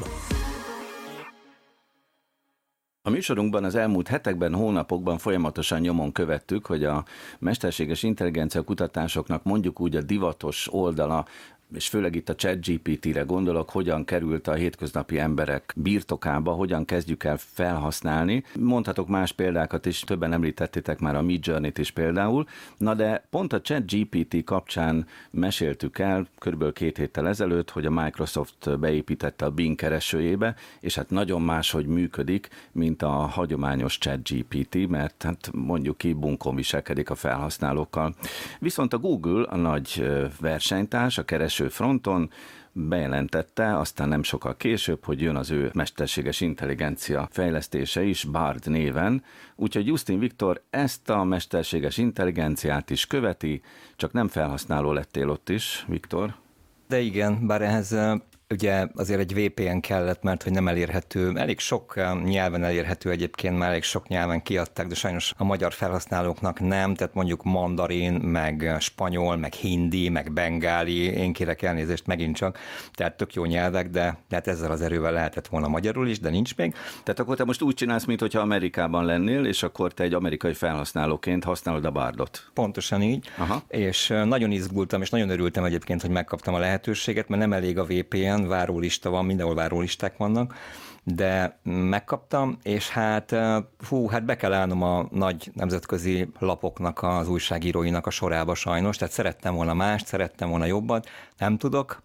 Speaker 2: A műsorunkban az elmúlt hetekben, hónapokban folyamatosan nyomon követtük, hogy a mesterséges intelligencia kutatásoknak mondjuk úgy a divatos oldala és főleg itt a ChatGPT-re gondolok, hogyan került a hétköznapi emberek birtokába, hogyan kezdjük el felhasználni. Mondhatok más példákat is, többen említettétek már a Midjourney-t is például, na de pont a ChatGPT kapcsán meséltük el körülbelül két héttel ezelőtt, hogy a Microsoft beépítette a Bing keresőjébe, és hát nagyon máshogy működik, mint a hagyományos ChatGPT, mert hát mondjuk ki bunkon viselkedik a felhasználókkal. Viszont a Google, a nagy versenytárs, a kereső belső fronton bejelentette, aztán nem sokkal később, hogy jön az ő mesterséges intelligencia fejlesztése is Bard néven, úgyhogy Justin Viktor ezt a mesterséges intelligenciát is követi, csak nem felhasználó lettél ott is, Viktor.
Speaker 3: De igen, bár ehhez Ugye azért egy VPN kellett, mert hogy nem elérhető, elég sok eh, nyelven elérhető egyébként, már elég sok nyelven kiadták, de sajnos a magyar felhasználóknak nem, tehát mondjuk mandarin, meg spanyol, meg hindi, meg bengáli, én kérek elnézést megint csak, tehát tök jó nyelvek, de hát ezzel az erővel lehetett volna magyarul is, de nincs még.
Speaker 2: Tehát akkor te most úgy csinálsz, mintha Amerikában lennél, és akkor te egy amerikai felhasználóként használod a bárdot.
Speaker 3: Pontosan így, Aha. és eh, nagyon izgultam, és nagyon örültem egyébként, hogy megkaptam a lehetőséget, mert nem elég a VPN, igen, várólista van, mindenhol várólisták vannak, de megkaptam, és hát hú, hát be kell állnom a nagy nemzetközi lapoknak, az újságíróinak a sorába sajnos, tehát szerettem volna mást, szerettem volna jobbat, nem tudok.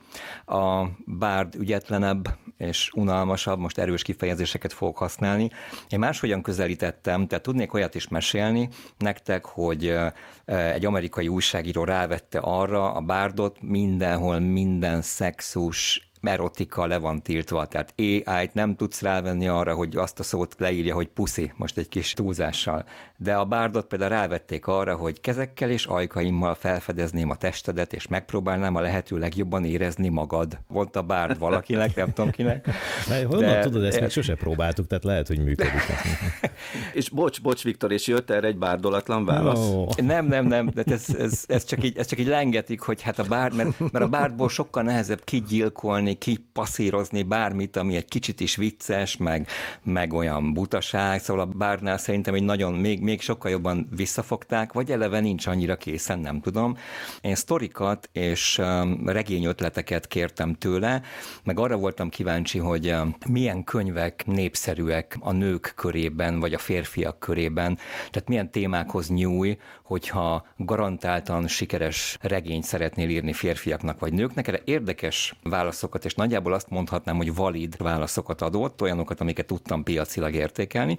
Speaker 3: A bárd ügyetlenebb és unalmasabb, most erős kifejezéseket fogok használni. Én máshogyan közelítettem, tehát tudnék olyat is mesélni nektek, hogy egy amerikai újságíró rávette arra a bárdot mindenhol minden szexus erotika le van tiltva, tehát AI-t nem tudsz rávenni arra, hogy azt a szót leírja, hogy puszi, most egy kis túlzással. De a bárdot például rávették arra, hogy kezekkel és ajkaimmal felfedezném a testedet, és megpróbálnám a lehető legjobban érezni magad. Volt a bárd valakinek, nem tudom kinek.
Speaker 4: Honnan de... tudod, ezt még sose próbáltuk, tehát lehet, hogy működik.
Speaker 2: és bocs, bocs, Viktor, és jött erre egy bárdolatlan válasz? Oh.
Speaker 3: Nem, nem, nem, de ez, ez, ez, csak így, ez csak így lengetik, hogy hát a bárd, mert, mert a bárdból sokkal nehezebb kigyilkolni ki kipasszírozni bármit, ami egy kicsit is vicces, meg, meg olyan butaság, szóval a bárnál szerintem egy nagyon, még, még sokkal jobban visszafogták, vagy eleve nincs annyira készen, nem tudom. Én sztorikat és um, regényötleteket kértem tőle, meg arra voltam kíváncsi, hogy um, milyen könyvek népszerűek a nők körében, vagy a férfiak körében, tehát milyen témákhoz nyúj, hogyha garantáltan sikeres regényt szeretnél írni férfiaknak vagy nőknek. Erre érdekes válaszokat, és nagyjából azt mondhatnám, hogy valid válaszokat adott, olyanokat, amiket tudtam piacilag értékelni.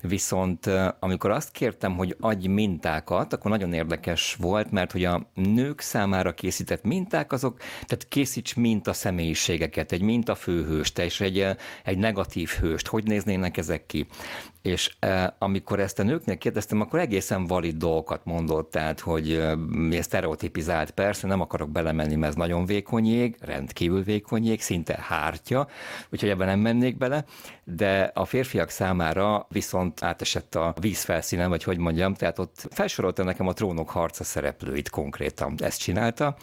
Speaker 3: Viszont amikor azt kértem, hogy adj mintákat, akkor nagyon érdekes volt, mert hogy a nők számára készített minták, azok, tehát készíts minta személyiségeket, egy minta főhőst, és egy, egy negatív hőst, hogy néznének ezek ki. És e, amikor ezt a nőknek kérdeztem, akkor egészen valid dolgokat mondott, tehát, hogy e, sztereotipizált, persze, nem akarok belemenni, mert ez nagyon vékony jég, rendkívül vékony jég, szinte hártya, úgyhogy ebben nem mennék bele, de a férfiak számára viszont átesett a vízfelszínen, vagy hogy mondjam, tehát ott felsorolta nekem a trónok harca szereplőit konkrétan, ezt csinálta,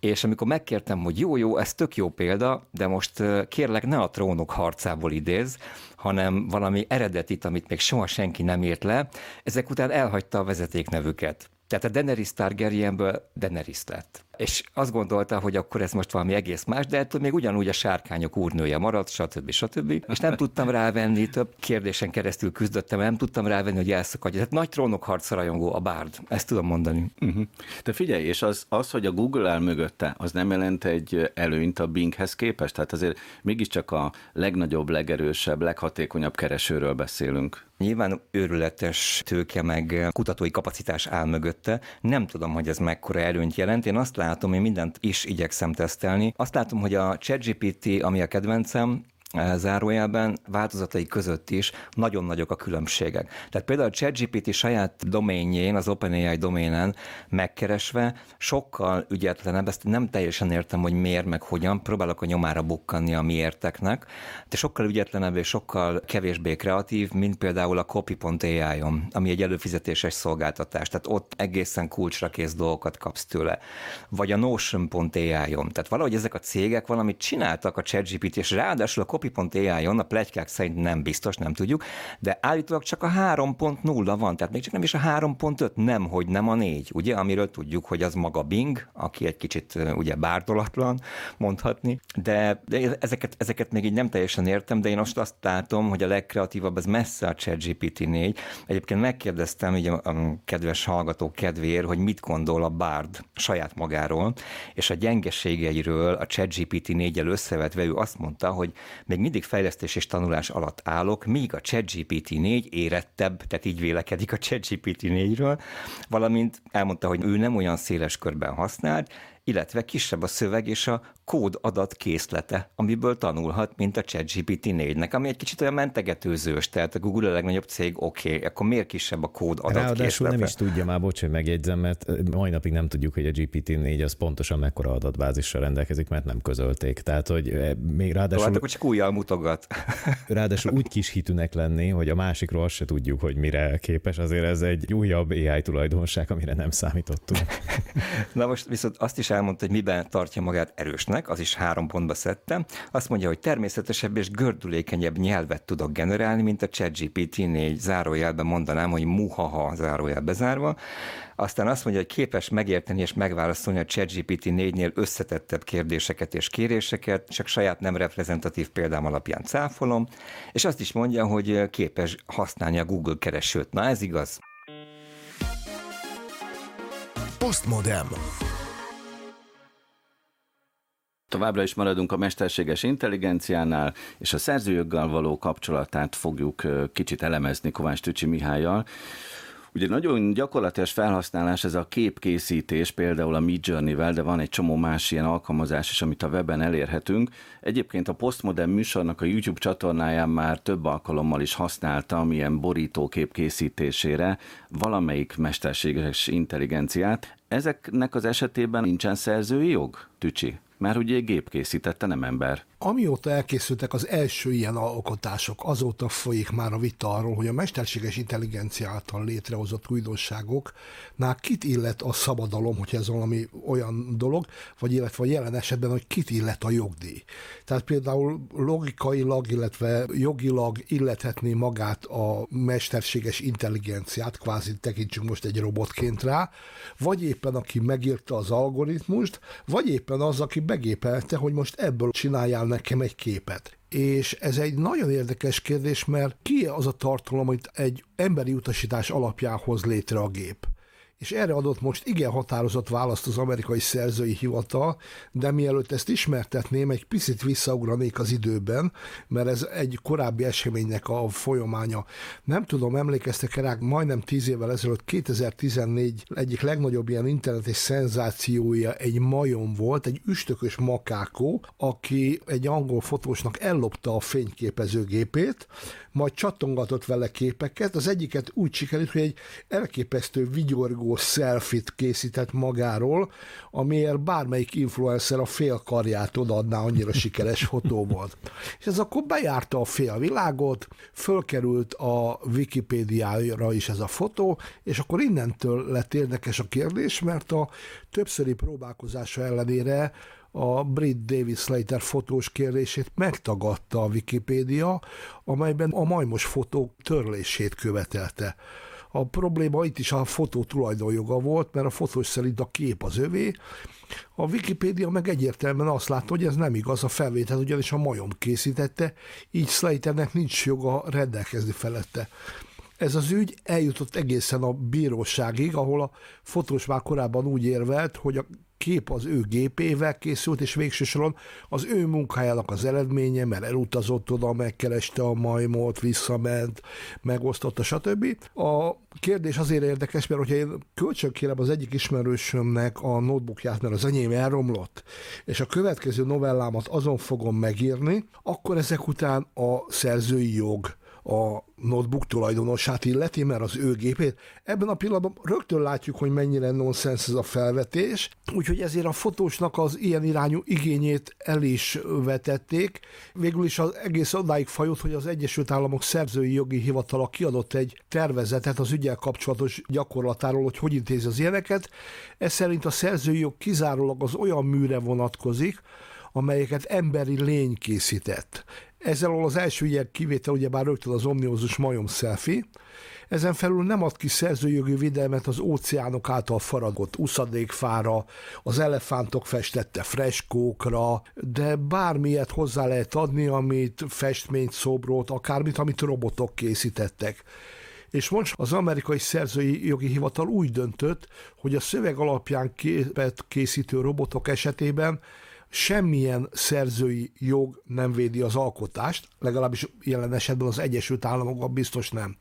Speaker 3: és amikor megkértem, hogy jó, jó, ez tök jó példa, de most kérlek ne a trónok harcából idéz, hanem valami eredetit, amit még soha senki nem ért le, ezek után elhagyta a vezetéknevüket. Tehát a Daenerys Targaryenből Daenerys lett. És azt gondolta, hogy akkor ez most valami egész más, de ettől még ugyanúgy a sárkányok úrnője maradt, stb. stb. És nem tudtam rávenni, több kérdésen keresztül küzdöttem, nem tudtam rávenni, hogy elszakadja. Tehát nagy trónokharc rajongó a Bárd, ezt tudom mondani.
Speaker 2: Uh-huh. De figyelj, és az, az, hogy a Google áll mögötte, az nem jelent egy előnyt a Binghez képest? Tehát azért mégiscsak a legnagyobb, legerősebb, leghatékonyabb keresőről beszélünk.
Speaker 3: Nyilván őrületes tőke meg kutatói kapacitás áll mögötte. Nem tudom, hogy ez mekkora előnyt jelent. Én azt látom, hogy mindent is igyekszem tesztelni. Azt látom, hogy a ChatGPT, ami a kedvencem, zárójelben változatai között is nagyon nagyok a különbségek. Tehát például a ChatGPT saját doménjén, az OpenAI doménen megkeresve sokkal ügyetlenebb, ezt nem teljesen értem, hogy miért, meg hogyan, próbálok a nyomára bukkanni a miérteknek, de sokkal ügyetlenebb és sokkal kevésbé kreatív, mint például a copy.ai-on, ami egy előfizetéses szolgáltatás, tehát ott egészen kulcsra kész dolgokat kapsz tőle. Vagy a Notion.ai-on, tehát valahogy ezek a cégek valamit csináltak a ChatGPT, és ráadásul a copy.ai-on, a plegykák szerint nem biztos, nem tudjuk, de állítólag csak a 3.0 van, tehát még csak nem is a 3.5, nem, hogy nem a 4, ugye, amiről tudjuk, hogy az maga Bing, aki egy kicsit ugye bárdolatlan mondhatni, de, ezeket, ezeket még így nem teljesen értem, de én most azt látom, hogy a legkreatívabb az messze a ChatGPT 4. Egyébként megkérdeztem így a, a kedves hallgató kedvéért, hogy mit gondol a Bard saját magáról, és a gyengeségeiről a ChatGPT 4-el összevetve ő azt mondta, hogy még mindig fejlesztés és tanulás alatt állok, míg a ChatGPT 4 érettebb, tehát így vélekedik a ChatGPT 4-ről, valamint elmondta, hogy ő nem olyan széles körben használt, illetve kisebb a szöveg és a kód adat készlete, amiből tanulhat, mint a ChatGPT 4-nek, ami egy kicsit olyan mentegetőzős, tehát a Google a legnagyobb cég, oké, okay, akkor miért kisebb a kód adat
Speaker 4: Ráadásul
Speaker 3: készlete?
Speaker 4: nem is tudja már, bocs, hogy megjegyzem, mert mai napig nem tudjuk, hogy a GPT-4 az pontosan mekkora adatbázissal rendelkezik, mert nem közölték. Tehát, hogy még ráadásul... Hát
Speaker 3: akkor csak újjal mutogat.
Speaker 4: ráadásul úgy kis hitűnek lenni, hogy a másikról azt se tudjuk, hogy mire képes, azért ez egy újabb AI tulajdonság, amire nem számítottunk.
Speaker 3: Na most viszont azt is elmondta, hogy miben tartja magát erősnek, az is három pontba szedtem. Azt mondja, hogy természetesebb és gördülékenyebb nyelvet tudok generálni, mint a ChatGPT 4 zárójelben mondanám, hogy muhaha zárójelbe zárva. Aztán azt mondja, hogy képes megérteni és megválaszolni a ChatGPT 4-nél összetettebb kérdéseket és kéréseket, csak saját nem reprezentatív példám alapján cáfolom, és azt is mondja, hogy képes használni a Google keresőt. Na ez igaz.
Speaker 1: Postmodem.
Speaker 2: Továbbra is maradunk a mesterséges intelligenciánál, és a szerzőjoggal való kapcsolatát fogjuk kicsit elemezni Kovács Tücsi Mihályjal. Ugye nagyon gyakorlatilag felhasználás ez a képkészítés, például a Midjourney-vel, de van egy csomó más ilyen alkalmazás is, amit a weben elérhetünk. Egyébként a Postmodern műsornak a YouTube csatornáján már több alkalommal is használtam ilyen borítókép készítésére valamelyik mesterséges intelligenciát. Ezeknek az esetében nincsen szerzői jog, Tücsi? Mert ugye gép készítette, nem ember.
Speaker 5: Amióta elkészültek az első ilyen alkotások, azóta folyik már a vita arról, hogy a mesterséges intelligencia által létrehozott újdonságoknál kit illet a szabadalom, hogy ez valami olyan dolog, vagy illetve jelen esetben, hogy kit illet a jogdíj. Tehát például logikailag, illetve jogilag illethetné magát a mesterséges intelligenciát, kvázi tekintsünk most egy robotként rá, vagy éppen aki megírta az algoritmust, vagy éppen az, aki begépelte, hogy most ebből csináljál nekem egy képet. És ez egy nagyon érdekes kérdés, mert ki az a tartalom, amit egy emberi utasítás alapján hoz létre a gép? És erre adott most igen határozott választ az amerikai szerzői hivatal, de mielőtt ezt ismertetném, egy picit visszaugranék az időben, mert ez egy korábbi eseménynek a folyamánya. Nem tudom, emlékeztek-e rá, majdnem tíz évvel ezelőtt, 2014 egyik legnagyobb ilyen internetes szenzációja egy majom volt, egy üstökös makákó, aki egy angol fotósnak ellopta a fényképezőgépét, majd csatongatott vele képeket, az egyiket úgy sikerült, hogy egy elképesztő vigyorgó selfit készített magáról, amiért bármelyik influencer a fél karját odaadná, annyira sikeres fotó volt. És ez akkor bejárta a fél világot, fölkerült a Wikipédiára is ez a fotó, és akkor innentől lett érdekes a kérdés, mert a többszöri próbálkozása ellenére a brit David Slater fotós kérését megtagadta a Wikipédia, amelyben a majmos fotók törlését követelte. A probléma itt is a fotó tulajdonjoga volt, mert a fotós szerint a kép az övé, a Wikipédia meg egyértelműen azt látta, hogy ez nem igaz, a felvétel ugyanis a majom készítette, így Slaternek nincs joga rendelkezni felette. Ez az ügy eljutott egészen a bíróságig, ahol a fotós már korábban úgy érvelt, hogy a kép az ő gépével készült, és végső soron az ő munkájának az eredménye, mert elutazott oda, megkereste a majmot, visszament, megosztotta, stb. A kérdés azért érdekes, mert hogyha én kölcsönkérem az egyik ismerősömnek a notebookját, mert az enyém elromlott, és a következő novellámat azon fogom megírni, akkor ezek után a szerzői jog a notebook tulajdonosát illeti, mert az ő gépét. Ebben a pillanatban rögtön látjuk, hogy mennyire nonsens ez a felvetés, úgyhogy ezért a fotósnak az ilyen irányú igényét el is vetették. Végül is az egész odáig fajult, hogy az Egyesült Államok szerzői jogi hivatala kiadott egy tervezetet az ügyel kapcsolatos gyakorlatáról, hogy hogy intézi az ilyeneket. Ez szerint a szerzői jog kizárólag az olyan műre vonatkozik, amelyeket emberi lény készített. Ezzel az első ilyen kivétel ugye bár rögtön az omniózus majom selfie, ezen felül nem ad ki szerzőjogi védelmet az óceánok által faragott uszadékfára, az elefántok festette freskókra, de bármilyet hozzá lehet adni, amit festményt, szobrot, akármit, amit robotok készítettek. És most az amerikai szerzői jogi hivatal úgy döntött, hogy a szöveg alapján képet készítő robotok esetében semmilyen szerzői jog nem védi az alkotást, legalábbis jelen esetben az Egyesült Államokban biztos nem.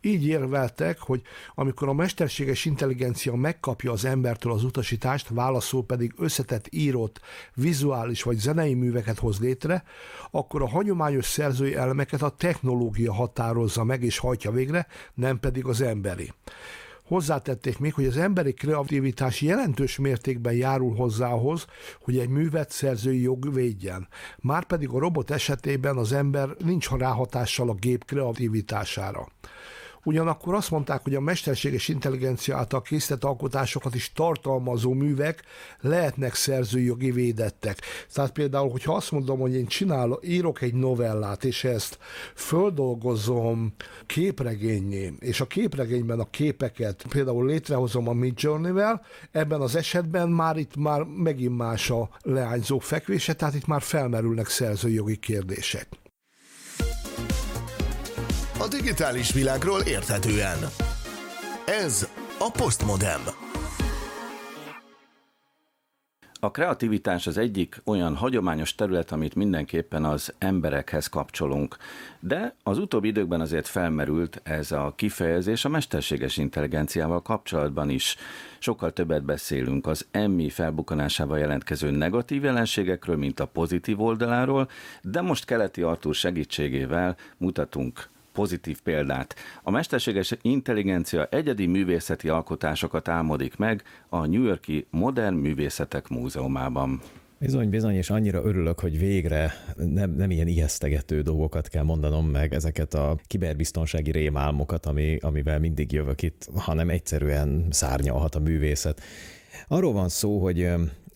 Speaker 5: Így érveltek, hogy amikor a mesterséges intelligencia megkapja az embertől az utasítást, válaszol pedig összetett írott, vizuális vagy zenei műveket hoz létre, akkor a hagyományos szerzői elemeket a technológia határozza meg és hajtja végre, nem pedig az emberi. Hozzátették még, hogy az emberi kreativitás jelentős mértékben járul hozzához, hogy egy művet szerzői jog védjen. Márpedig a robot esetében az ember nincs ráhatással a gép kreativitására. Ugyanakkor azt mondták, hogy a mesterséges intelligencia által készített alkotásokat is tartalmazó művek lehetnek szerzői jogi védettek. Tehát például, hogyha azt mondom, hogy én csinálok, írok egy novellát, és ezt földolgozom képregényé, és a képregényben a képeket például létrehozom a Midjourney-vel, ebben az esetben már itt már megint más a leányzó fekvése, tehát itt már felmerülnek szerzői jogi kérdések
Speaker 1: a digitális világról érthetően. Ez a Postmodem.
Speaker 2: A kreativitás az egyik olyan hagyományos terület, amit mindenképpen az emberekhez kapcsolunk. De az utóbbi időkben azért felmerült ez a kifejezés a mesterséges intelligenciával kapcsolatban is. Sokkal többet beszélünk az emmi felbukanásával jelentkező negatív jelenségekről, mint a pozitív oldaláról, de most Keleti Artúr segítségével mutatunk pozitív példát. A mesterséges intelligencia egyedi művészeti alkotásokat álmodik meg a New Yorki Modern Művészetek Múzeumában.
Speaker 4: Bizony, bizony, és annyira örülök, hogy végre nem, nem ilyen ijesztegető dolgokat kell mondanom meg, ezeket a kiberbiztonsági rémálmokat, ami, amivel mindig jövök itt, hanem egyszerűen szárnyalhat a művészet. Arról van szó, hogy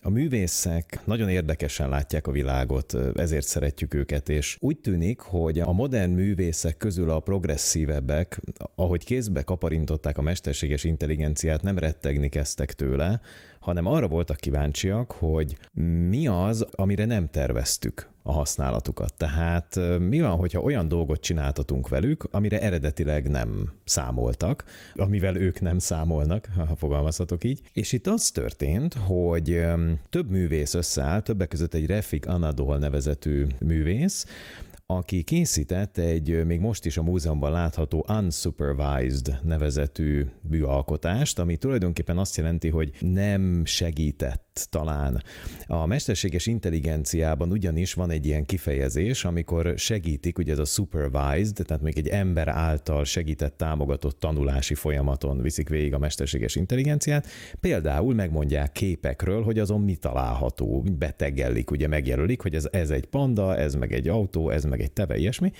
Speaker 4: a művészek nagyon érdekesen látják a világot, ezért szeretjük őket, és úgy tűnik, hogy a modern művészek közül a progresszívebbek, ahogy kézbe kaparintották a mesterséges intelligenciát, nem rettegni kezdtek tőle, hanem arra voltak kíváncsiak, hogy mi az, amire nem terveztük a használatukat. Tehát mi van, hogyha olyan dolgot csináltatunk velük, amire eredetileg nem számoltak, amivel ők nem számolnak, ha fogalmazhatok így. És itt az történt, hogy több művész összeáll, többek között egy Refik Anadol nevezetű művész, aki készített egy még most is a múzeumban látható unsupervised nevezetű műalkotást, ami tulajdonképpen azt jelenti, hogy nem segített talán. A mesterséges intelligenciában ugyanis van egy ilyen kifejezés, amikor segítik, ugye ez a supervised, tehát még egy ember által segített, támogatott tanulási folyamaton viszik végig a mesterséges intelligenciát. Például megmondják képekről, hogy azon mi található, betegellik, ugye megjelölik, hogy ez, ez egy panda, ez meg egy autó, ez meg egy teve, ilyesmi.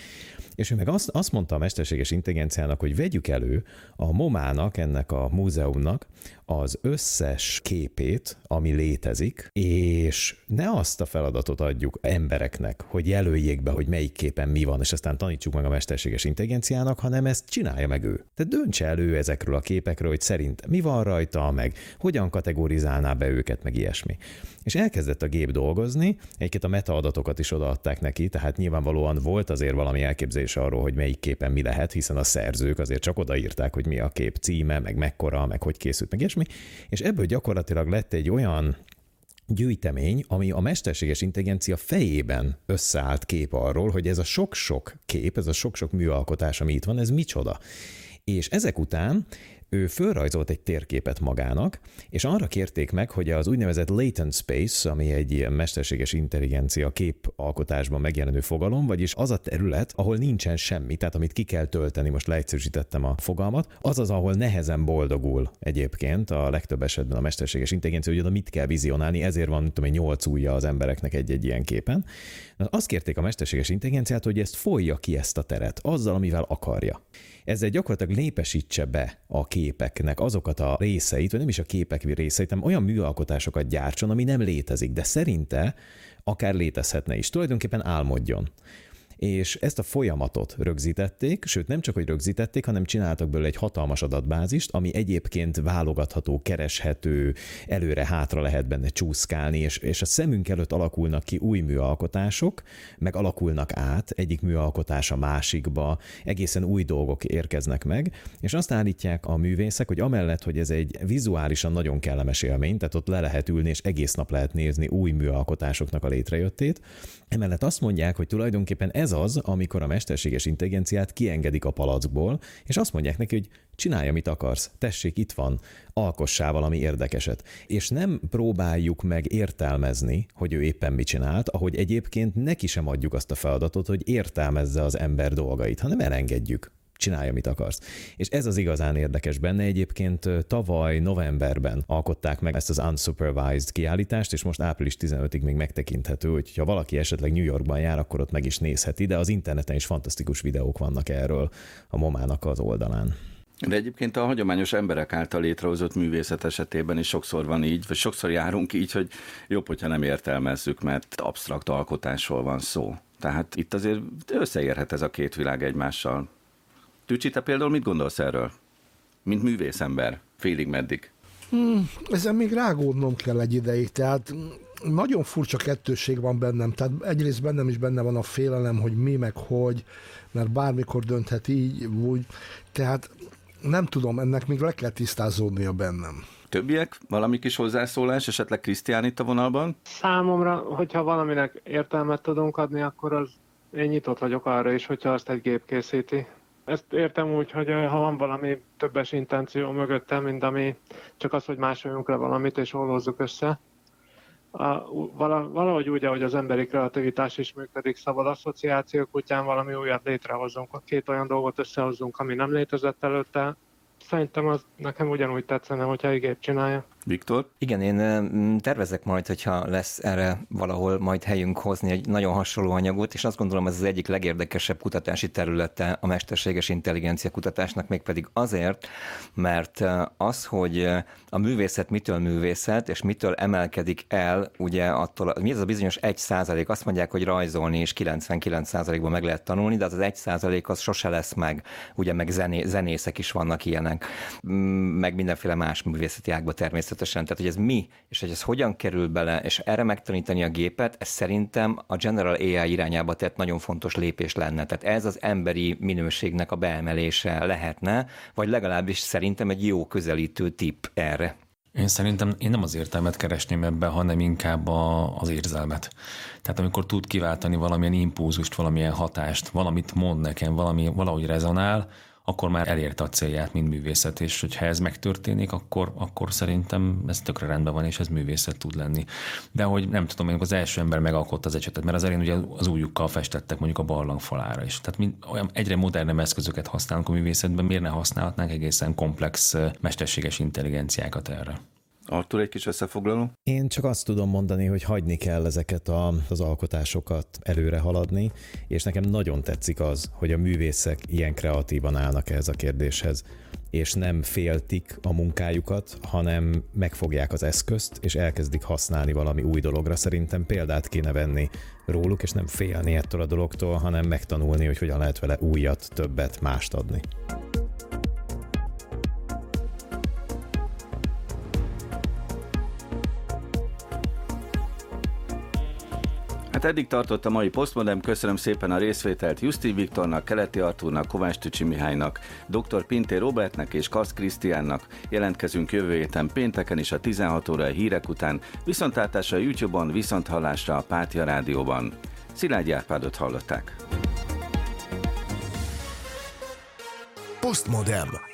Speaker 4: És ő meg azt, azt mondta a mesterséges intelligenciának, hogy vegyük elő a momának, ennek a múzeumnak az összes képét, ami létezik, és ne azt a feladatot adjuk embereknek, hogy jelöljék be, hogy melyik képen mi van, és aztán tanítsuk meg a mesterséges intelligenciának, hanem ezt csinálja meg ő. Tehát döntse elő ezekről a képekről, hogy szerint mi van rajta, meg hogyan kategorizálná be őket, meg ilyesmi. És elkezdett a gép dolgozni, egyébként a metaadatokat is odaadták neki, tehát nyilvánvalóan volt azért valami elképzelés arról, hogy melyik képen mi lehet, hiszen a szerzők azért csak odaírták, hogy mi a kép címe, meg mekkora, meg hogy készült, meg ilyesmi, és ebből gyakorlatilag lett egy olyan gyűjtemény, ami a mesterséges intelligencia fejében összeállt kép arról, hogy ez a sok-sok kép, ez a sok-sok műalkotás, ami itt van, ez micsoda. És ezek után ő fölrajzolt egy térképet magának, és arra kérték meg, hogy az úgynevezett latent space, ami egy ilyen mesterséges intelligencia képalkotásban megjelenő fogalom, vagyis az a terület, ahol nincsen semmi, tehát amit ki kell tölteni, most leegyszerűsítettem a fogalmat, az az, ahol nehezen boldogul egyébként a legtöbb esetben a mesterséges intelligencia, hogy oda mit kell vizionálni, ezért van, tudom én, nyolc ujja az embereknek egy-egy ilyen képen. Azt kérték a mesterséges intelligenciát, hogy ezt folyja ki ezt a teret, azzal, amivel akarja ezzel gyakorlatilag népesítse be a képeknek azokat a részeit, vagy nem is a képek részeit, hanem olyan műalkotásokat gyártson, ami nem létezik, de szerinte akár létezhetne is. Tulajdonképpen álmodjon és ezt a folyamatot rögzítették, sőt nem csak, hogy rögzítették, hanem csináltak belőle egy hatalmas adatbázist, ami egyébként válogatható, kereshető, előre-hátra lehet benne csúszkálni, és, és a szemünk előtt alakulnak ki új műalkotások, meg alakulnak át egyik műalkotás a másikba, egészen új dolgok érkeznek meg, és azt állítják a művészek, hogy amellett, hogy ez egy vizuálisan nagyon kellemes élmény, tehát ott le lehet ülni, és egész nap lehet nézni új műalkotásoknak a létrejöttét, emellett azt mondják, hogy tulajdonképpen ez az, amikor a mesterséges intelligenciát kiengedik a palackból, és azt mondják neki, hogy csinálj, amit akarsz, tessék, itt van, alkossá valami érdekeset. És nem próbáljuk meg értelmezni, hogy ő éppen mit csinált, ahogy egyébként neki sem adjuk azt a feladatot, hogy értelmezze az ember dolgait, hanem elengedjük csinálja, amit akarsz. És ez az igazán érdekes benne. Egyébként tavaly novemberben alkották meg ezt az unsupervised kiállítást, és most április 15-ig még megtekinthető, hogy ha valaki esetleg New Yorkban jár, akkor ott meg is nézheti, de az interneten is fantasztikus videók vannak erről a momának az oldalán.
Speaker 2: De egyébként a hagyományos emberek által létrehozott művészet esetében is sokszor van így, vagy sokszor járunk így, hogy jobb, hogyha nem értelmezzük, mert absztrakt alkotásról van szó. Tehát itt azért összeérhet ez a két világ egymással. Tücsi, te például mit gondolsz erről? Mint művészember, félig meddig?
Speaker 5: Hmm, ezen még rágódnom kell egy ideig, tehát nagyon furcsa kettőség van bennem, tehát egyrészt bennem is benne van a félelem, hogy mi meg hogy, mert bármikor dönthet így, úgy, tehát nem tudom, ennek még le kell tisztázódnia bennem.
Speaker 2: Többiek? Valami kis hozzászólás, esetleg Krisztián itt a vonalban?
Speaker 7: Számomra, hogyha valaminek értelmet tudunk adni, akkor az én nyitott vagyok arra is, hogyha azt egy gép készíti. Ezt értem úgy, hogy ha van valami többes intenció mögöttem, mint ami csak az, hogy másoljunk le valamit és hozzuk össze. Valahogy úgy, ahogy az emberi kreativitás is működik, szabad asszociációk után valami újat létrehozunk, két olyan dolgot összehozzunk, ami nem létezett előtte, szerintem az nekem ugyanúgy tetszene, hogyha egy gép csinálja.
Speaker 2: Viktor?
Speaker 3: Igen, én tervezek majd, hogyha lesz erre valahol majd helyünk hozni egy nagyon hasonló anyagot, és azt gondolom ez az egyik legérdekesebb kutatási területe a mesterséges intelligencia kutatásnak, mégpedig azért, mert az, hogy a művészet mitől művészet, és mitől emelkedik el, ugye attól, mi ez a bizonyos egy százalék, azt mondják, hogy rajzolni és 99 százalékban meg lehet tanulni, de az az egy százalék az sose lesz meg, ugye meg zené, zenészek is vannak ilyenek, meg mindenféle más művészeti ágba természetesen természetesen, tehát hogy ez mi, és hogy ez hogyan kerül bele, és erre megtanítani a gépet, ez szerintem a General AI irányába tett nagyon fontos lépés lenne. Tehát ez az emberi minőségnek a beemelése lehetne, vagy legalábbis szerintem egy jó közelítő tip erre.
Speaker 6: Én szerintem én nem az értelmet keresném ebbe, hanem inkább a, az érzelmet. Tehát amikor tud kiváltani valamilyen impulzust, valamilyen hatást, valamit mond nekem, valami, valahogy rezonál, akkor már elérte a célját, mint művészet, és hogyha ez megtörténik, akkor, akkor szerintem ez tökre rendben van, és ez művészet tud lenni. De hogy nem tudom, amikor az első ember megalkotta az ecsetet, mert az elén ugye az újukkal festettek mondjuk a barlang falára is. Tehát mind, olyan egyre modernebb eszközöket használunk a művészetben, miért ne használhatnánk egészen komplex mesterséges intelligenciákat erre?
Speaker 2: Artur, egy kis összefoglaló?
Speaker 4: Én csak azt tudom mondani, hogy hagyni kell ezeket a, az alkotásokat előre haladni, és nekem nagyon tetszik az, hogy a művészek ilyen kreatívan állnak ehhez a kérdéshez, és nem féltik a munkájukat, hanem megfogják az eszközt, és elkezdik használni valami új dologra. Szerintem példát kéne venni róluk, és nem félni ettől a dologtól, hanem megtanulni, hogy hogyan lehet vele újat, többet, mást adni.
Speaker 2: Hát eddig tartott a mai Postmodem, köszönöm szépen a részvételt Justi Viktornak, Keleti Artúrnak, Kovács Tücsi Mihálynak, dr. Pinté Robertnek és Kasz Krisztiánnak. Jelentkezünk jövő héten pénteken is a 16 órai hírek után, viszontlátásra a YouTube-on, viszonthallásra a Pátia Rádióban. Szilágyi Árpádot hallották.
Speaker 1: Postmodem.